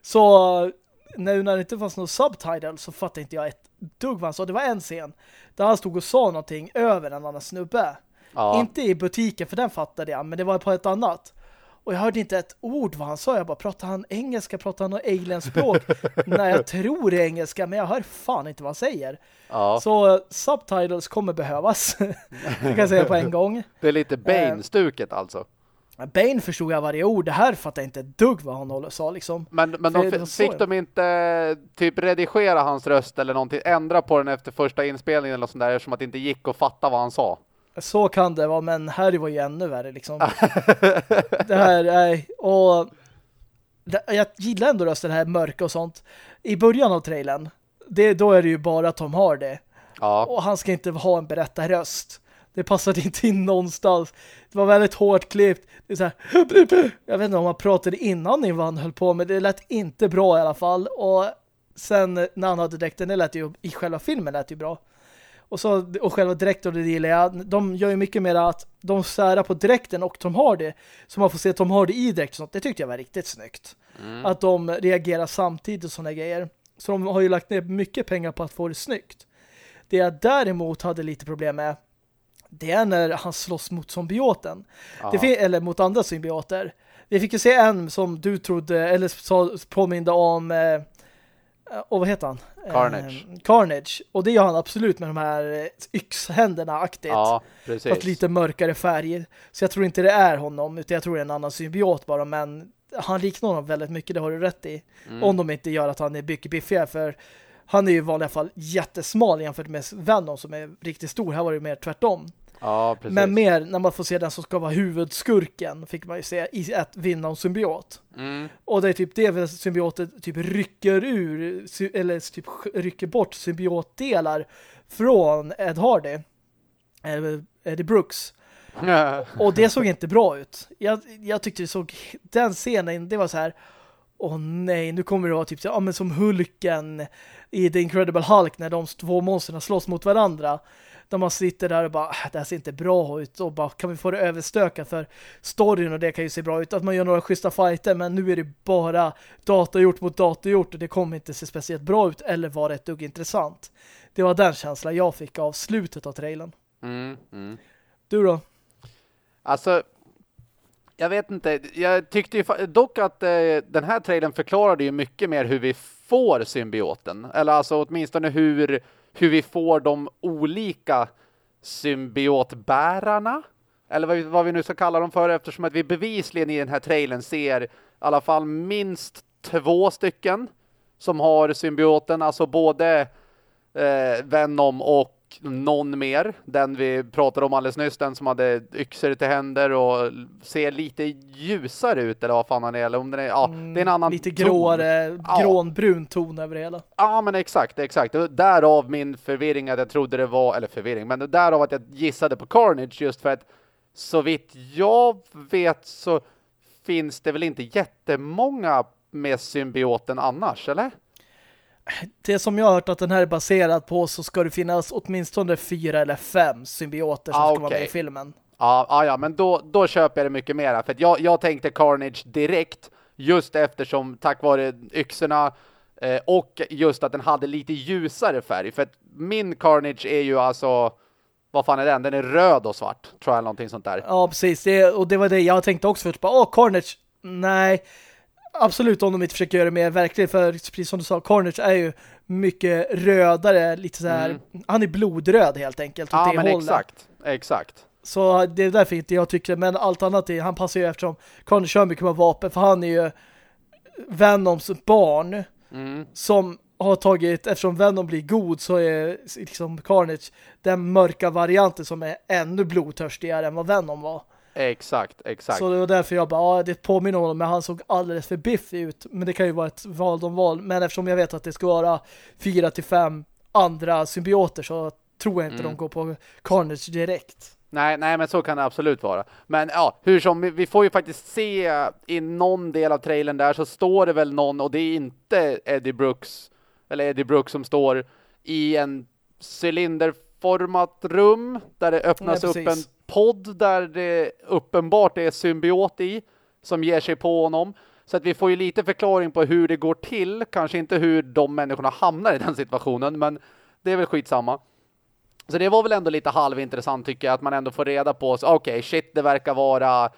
[SPEAKER 1] Så nu när det inte fanns någon subtitle så fattade inte jag ett dugg vad han sa. Det var en scen där han stod och sa någonting över en annan snubbe.
[SPEAKER 2] ja.
[SPEAKER 1] Inte i butiken för den fattade jag, men det var på ett annat. Och jag hörde inte ett ord vad han sa. Jag bara, pratar han engelska? Pratar han något alien-språk? Nej, jag tror det är engelska, men jag hör fan inte vad han säger.
[SPEAKER 2] ja.
[SPEAKER 1] Så eh, subtitles kommer behövas. det kan jag säga på en gång.
[SPEAKER 2] Det är lite Bane-stuket alltså.
[SPEAKER 1] Bane förstod jag varje ord. Det här fattar jag inte dugg vad han sa liksom.
[SPEAKER 2] Men, men de fick de inte typ redigera hans röst eller någonting, ändra på den efter första inspelningen eller något sånt där eftersom att det inte gick att fatta vad han sa.
[SPEAKER 1] Så kan det vara, men här var ju ännu värre liksom. det här är, och det, jag gillar ändå rösten här mörka och sånt. I början av trailern, det, då är det ju bara Tom Hardy.
[SPEAKER 2] Ja,
[SPEAKER 1] Och han ska inte ha en berättarröst. Det passade inte in någonstans. Det var väldigt hårt klippt. Det är så här, jag vet inte om han pratade innan vad han höll på med. Det lät inte bra i alla fall. Och sen när han hade dräkten, det lät ju i själva filmen lät ju bra. Och, så, och själva dräkten, det gillar jag. De gör ju mycket mer att de särar på dräkten och Tom Hardy. Så man får se Tom Hardy i dräkt och sånt. Det tyckte jag var riktigt snyggt. Att de reagerar samtidigt och sådana grejer. Så de har ju lagt ner mycket pengar på att få det snyggt. Det jag däremot hade lite problem med det är när han slåss mot symbioten. Det eller mot andra symbioter. Vi fick ju se en som du trodde, eller sa, påminde om eh, och vad heter han?
[SPEAKER 2] Carnage.
[SPEAKER 1] Eh, Carnage. Och det gör han absolut med de här eh, yxhänderna aktigt.
[SPEAKER 2] ja
[SPEAKER 1] Fast
[SPEAKER 2] precis.
[SPEAKER 1] lite mörkare färger. Så jag tror inte det är honom, utan jag tror det är en annan symbiot bara. Men han liknar honom väldigt mycket, det har du rätt i.
[SPEAKER 2] Mm.
[SPEAKER 1] Om de inte gör att han är mycket biffigare, för han är ju i vanliga fall jättesmal jämfört med Venom som är riktigt stor. Här var det mer tvärtom.
[SPEAKER 2] Ja, precis.
[SPEAKER 1] Men mer när man får se den som ska vara huvudskurken fick man ju se i ett Venom-symbiot.
[SPEAKER 2] Mm.
[SPEAKER 1] Och det är typ det symbiotet typ rycker ur eller typ rycker bort symbiotdelar från Ed Hardy. Eller Eddie Brooks. Och det såg inte bra ut. Jag, jag tyckte det såg den scenen, det var så här Åh nej, nu kommer det vara typ ja, men som Hulken i The Incredible Hulk när de två monsterna slåss mot varandra. Där man sitter där och bara, "Äh, det här ser inte bra ut och bara, kan vi få det överstökat för storyn och det kan ju se bra ut. Att man gör några schyssta fighter men nu är det bara datagjort mot datagjort och det kommer inte se speciellt bra ut eller vara ett dugg intressant. Det var den känslan jag fick av slutet av trailern.
[SPEAKER 2] Mm, mm.
[SPEAKER 1] Du då?
[SPEAKER 2] Alltså, jag vet inte. Jag tyckte ju dock att eh, den här trailern förklarade ju mycket mer hur vi får symbioten. Eller alltså åtminstone hur, hur vi får de olika symbiotbärarna. Eller vad vi, vad vi nu ska kalla dem för eftersom att vi bevisligen i den här trailern ser i alla fall minst två stycken som har symbioten. Alltså både eh, Venom och någon mer. Den vi pratade om alldeles nyss, den som hade yxor till händer och ser lite ljusare ut eller vad fan han är. Eller om den är, ja, det är en annan
[SPEAKER 1] Lite
[SPEAKER 2] ton.
[SPEAKER 1] gråare,
[SPEAKER 2] Ja.
[SPEAKER 1] grånbrun ton över det hela.
[SPEAKER 2] Ja, men exakt, exakt. Därav min förvirring att jag trodde det var, eller förvirring, men därav att jag gissade på Carnage just för att så vitt jag vet så finns det väl inte jättemånga med symbioten annars, eller?
[SPEAKER 1] Det som jag har hört att den här är baserad på så ska det finnas åtminstone fyra eller fem symbioter som
[SPEAKER 2] Ah,
[SPEAKER 1] ska vara med i filmen.
[SPEAKER 2] Ja, ja, ja men då, då köper jag det mycket mera. För jag, jag tänkte Carnage direkt, just eftersom tack vare yxorna eh, och just att den hade lite ljusare färg. För att min Carnage är ju alltså, vad fan är den? Den är röd och svart, tror jag, någonting sånt där.
[SPEAKER 1] Ja, precis. Det, och det var det jag tänkte också först. Åh, Carnage. Nej, absolut om de inte försöker göra det mer verkligt. För precis som du sa, Carnage är ju mycket rödare. Lite så här, han är blodröd helt enkelt.
[SPEAKER 2] Mm. Ja, men
[SPEAKER 1] hållet.
[SPEAKER 2] exakt, exakt.
[SPEAKER 1] Så det är därför inte jag tycker men allt annat är, han passar ju eftersom Carnage kör mycket med vapen för han är ju Venoms barn
[SPEAKER 2] Mm.
[SPEAKER 1] som har tagit, eftersom Venom blir god så är liksom Carnage den mörka varianten som är ännu blodtörstigare än vad Venom var.
[SPEAKER 2] Exakt, exakt.
[SPEAKER 1] Så det var därför jag bara, ja, det påminner honom men han såg alldeles för biffig ut. Men det kan ju vara ett val om val. Men eftersom jag vet att det ska vara fyra till fem andra symbioter så tror jag inte
[SPEAKER 2] Mm.
[SPEAKER 1] de går på Carnage direkt.
[SPEAKER 2] Nej, nej, men så kan det absolut vara. Men ja, hur som, vi- får ju faktiskt se i någon del av trailern där så står det väl någon, och det är inte Eddie Brooks, eller Eddie Brooks som står i en cylinderformat rum där det öppnas
[SPEAKER 1] Nej,
[SPEAKER 2] upp en podd där det uppenbart är symbiot i som ger sig på honom. Så att vi får ju lite förklaring på hur det går till, kanske inte hur de människorna hamnar i den situationen, men det är väl skitsamma. Så det var väl ändå lite halvintressant tycker jag att man ändå får reda på okej okej shit det verkar vara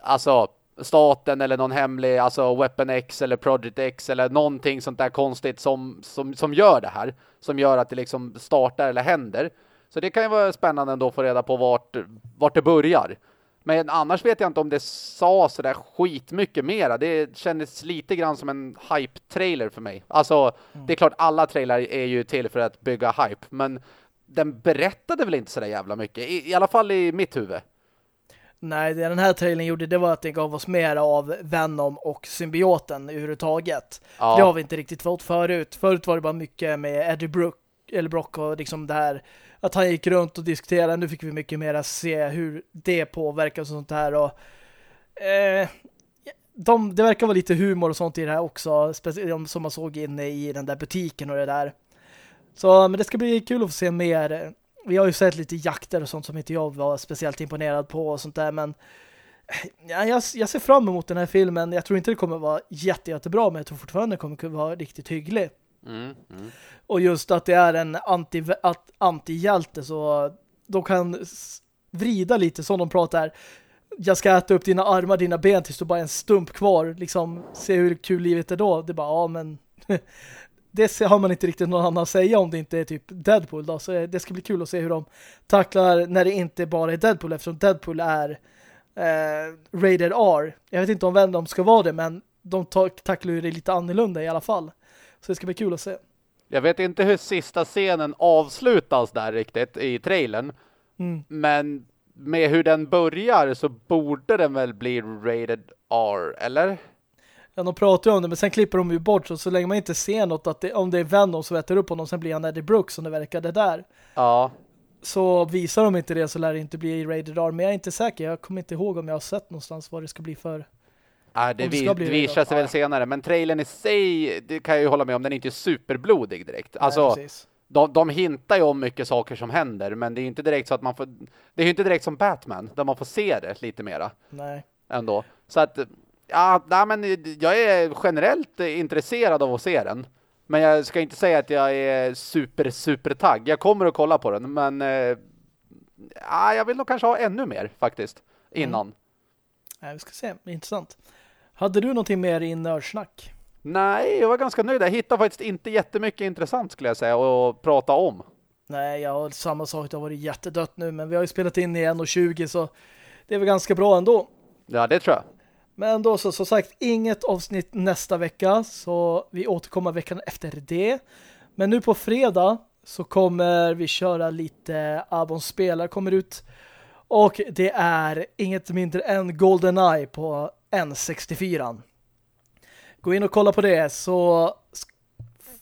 [SPEAKER 2] alltså staten eller någon hemlig alltså Weapon X eller Project X eller någonting sånt där konstigt som, som, som gör det här som gör att det liksom startar eller händer. Så det kan ju vara spännande ändå att få reda på vart, vart det börjar. Men annars vet jag inte om det sa sådär skitmycket mera. Det kändes lite grann som en hype-trailer för mig. Alltså, mm. det är klart alla trailrar är ju till för att bygga hype, men den berättade väl inte sådär jävla mycket. I, i alla fall i mitt huvud.
[SPEAKER 1] Nej, det den här trailern gjorde det var att det gav oss mer av Venom och symbioten överhuvudtaget. Ja. Det har vi inte riktigt fått förut. Förut var det bara mycket med Eddie Brook, eller Brock och liksom det här att han gick runt och diskuterade. Nu fick vi mycket mer se hur det påverkar och sånt här. Och, eh, de, det verkar vara lite humor och sånt i det här också. Speciellt som man såg inne i den där butiken och det där. Så, men det ska bli kul att få se mer. Vi har ju sett lite jakter och sånt som inte jag var speciellt imponerad på och sånt där. Men eh, ja, jag, jag ser fram emot den här filmen. Jag tror inte det kommer vara jätte, jättebra men jag tror fortfarande det kommer vara riktigt hyggligt. Mm, mm. Och just att det är en anti, antihjälte så de kan vrida lite som de pratar. Jag ska äta upp dina armar, dina ben tills du bara är en stump kvar. Liksom, se hur kul livet är då. Det är bara, ja men det har man inte riktigt någon annan att säga om det inte är typ Deadpool då. Så eh, det ska bli kul att se hur de tacklar när det inte bara är Deadpool eftersom Deadpool är eh, rated R. Jag vet inte om vem de ska vara det men de tacklar ju det lite annorlunda i alla fall. Så det ska bli kul att se.
[SPEAKER 2] Jag vet inte hur sista scenen avslutas där riktigt i trailern. Mm. Men med hur den börjar så borde den väl bli rated R, eller?
[SPEAKER 1] Ja, de pratar ju om det, men sen klipper de ju bort så, så länge man inte ser något att det, om det är Venom så äter upp honom, sen blir han Eddie Brooks som det verkade där.
[SPEAKER 2] Ja.
[SPEAKER 1] Så visar de inte det så lär det inte bli rated R, men jag är inte säker. Jag kommer inte ihåg om jag har sett någonstans vad det ska bli för
[SPEAKER 2] Ja, det, vi, visar sig väl senare. Men trailern i sig, det kan jag ju hålla med om, den är inte superblodig direkt. Alltså, Nej, de, de hintar ju om mycket saker som händer, men det är inte direkt så att man får... Det är ju inte direkt som Batman, där man får se det lite mera.
[SPEAKER 1] Nej.
[SPEAKER 2] Ändå. Så att, ja, nej, men jag är generellt intresserad av att se den. Men jag ska inte säga att jag är super, super tagg. Jag kommer att kolla på den, men eh, ja, jag vill nog kanske ha ännu mer faktiskt, innan. Mm.
[SPEAKER 1] Nej, vi ska se. Intressant. Hade du någonting mer i nördsnack?
[SPEAKER 2] Nej, jag var ganska nöjd. Jag hittade faktiskt inte jättemycket intressant skulle jag säga att prata om.
[SPEAKER 1] Nej, jag har samma sak. Det har varit jättedött nu, men vi har ju spelat in i 1.20 så det är väl ganska bra ändå.
[SPEAKER 2] Ja, det tror jag.
[SPEAKER 1] Men då så, som sagt, inget avsnitt nästa vecka så vi återkommer veckan efter det. Men nu på fredag så kommer vi köra lite Abons spelare kommer ut och det är inget mindre än GoldenEye på N64. Gå in och kolla på det så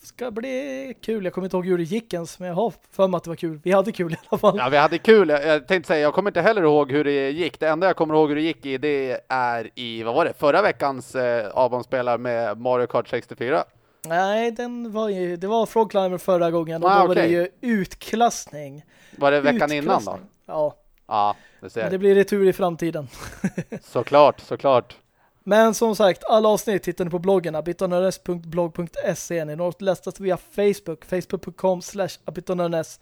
[SPEAKER 1] ska bli kul. Jag kommer inte ihåg hur det gick ens, men jag har för mig att det var kul. Vi hade kul i alla fall.
[SPEAKER 2] Ja, vi hade kul. Jag tänkte säga, jag kommer inte heller ihåg hur det gick. Det enda jag kommer ihåg hur det gick i, det är i, vad var det, förra veckans eh, avbandspelare med Mario Kart 64.
[SPEAKER 1] Nej, den var ju, det var Frog Climber förra gången och ah, då okay. var det ju utklassning.
[SPEAKER 2] Var det veckan innan då?
[SPEAKER 1] Ja.
[SPEAKER 2] Ja, det ser.
[SPEAKER 1] Men det blir retur i framtiden.
[SPEAKER 2] såklart, såklart.
[SPEAKER 1] Men som sagt, alla avsnitt hittar ni på bloggen abitonörnes.blog.se. Ni når lästas via Facebook, facebook.com slash abitonörnes.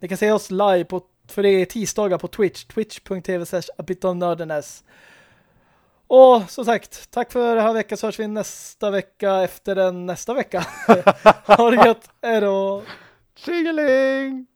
[SPEAKER 1] Ni kan se oss live på, för det är tisdagar på Twitch, twitch.tv slash abitonördenes. Och som sagt, tack för den här veckan så hörs vi nästa vecka efter den nästa vecka. ha det gött, hejdå!
[SPEAKER 2] Tjingeling!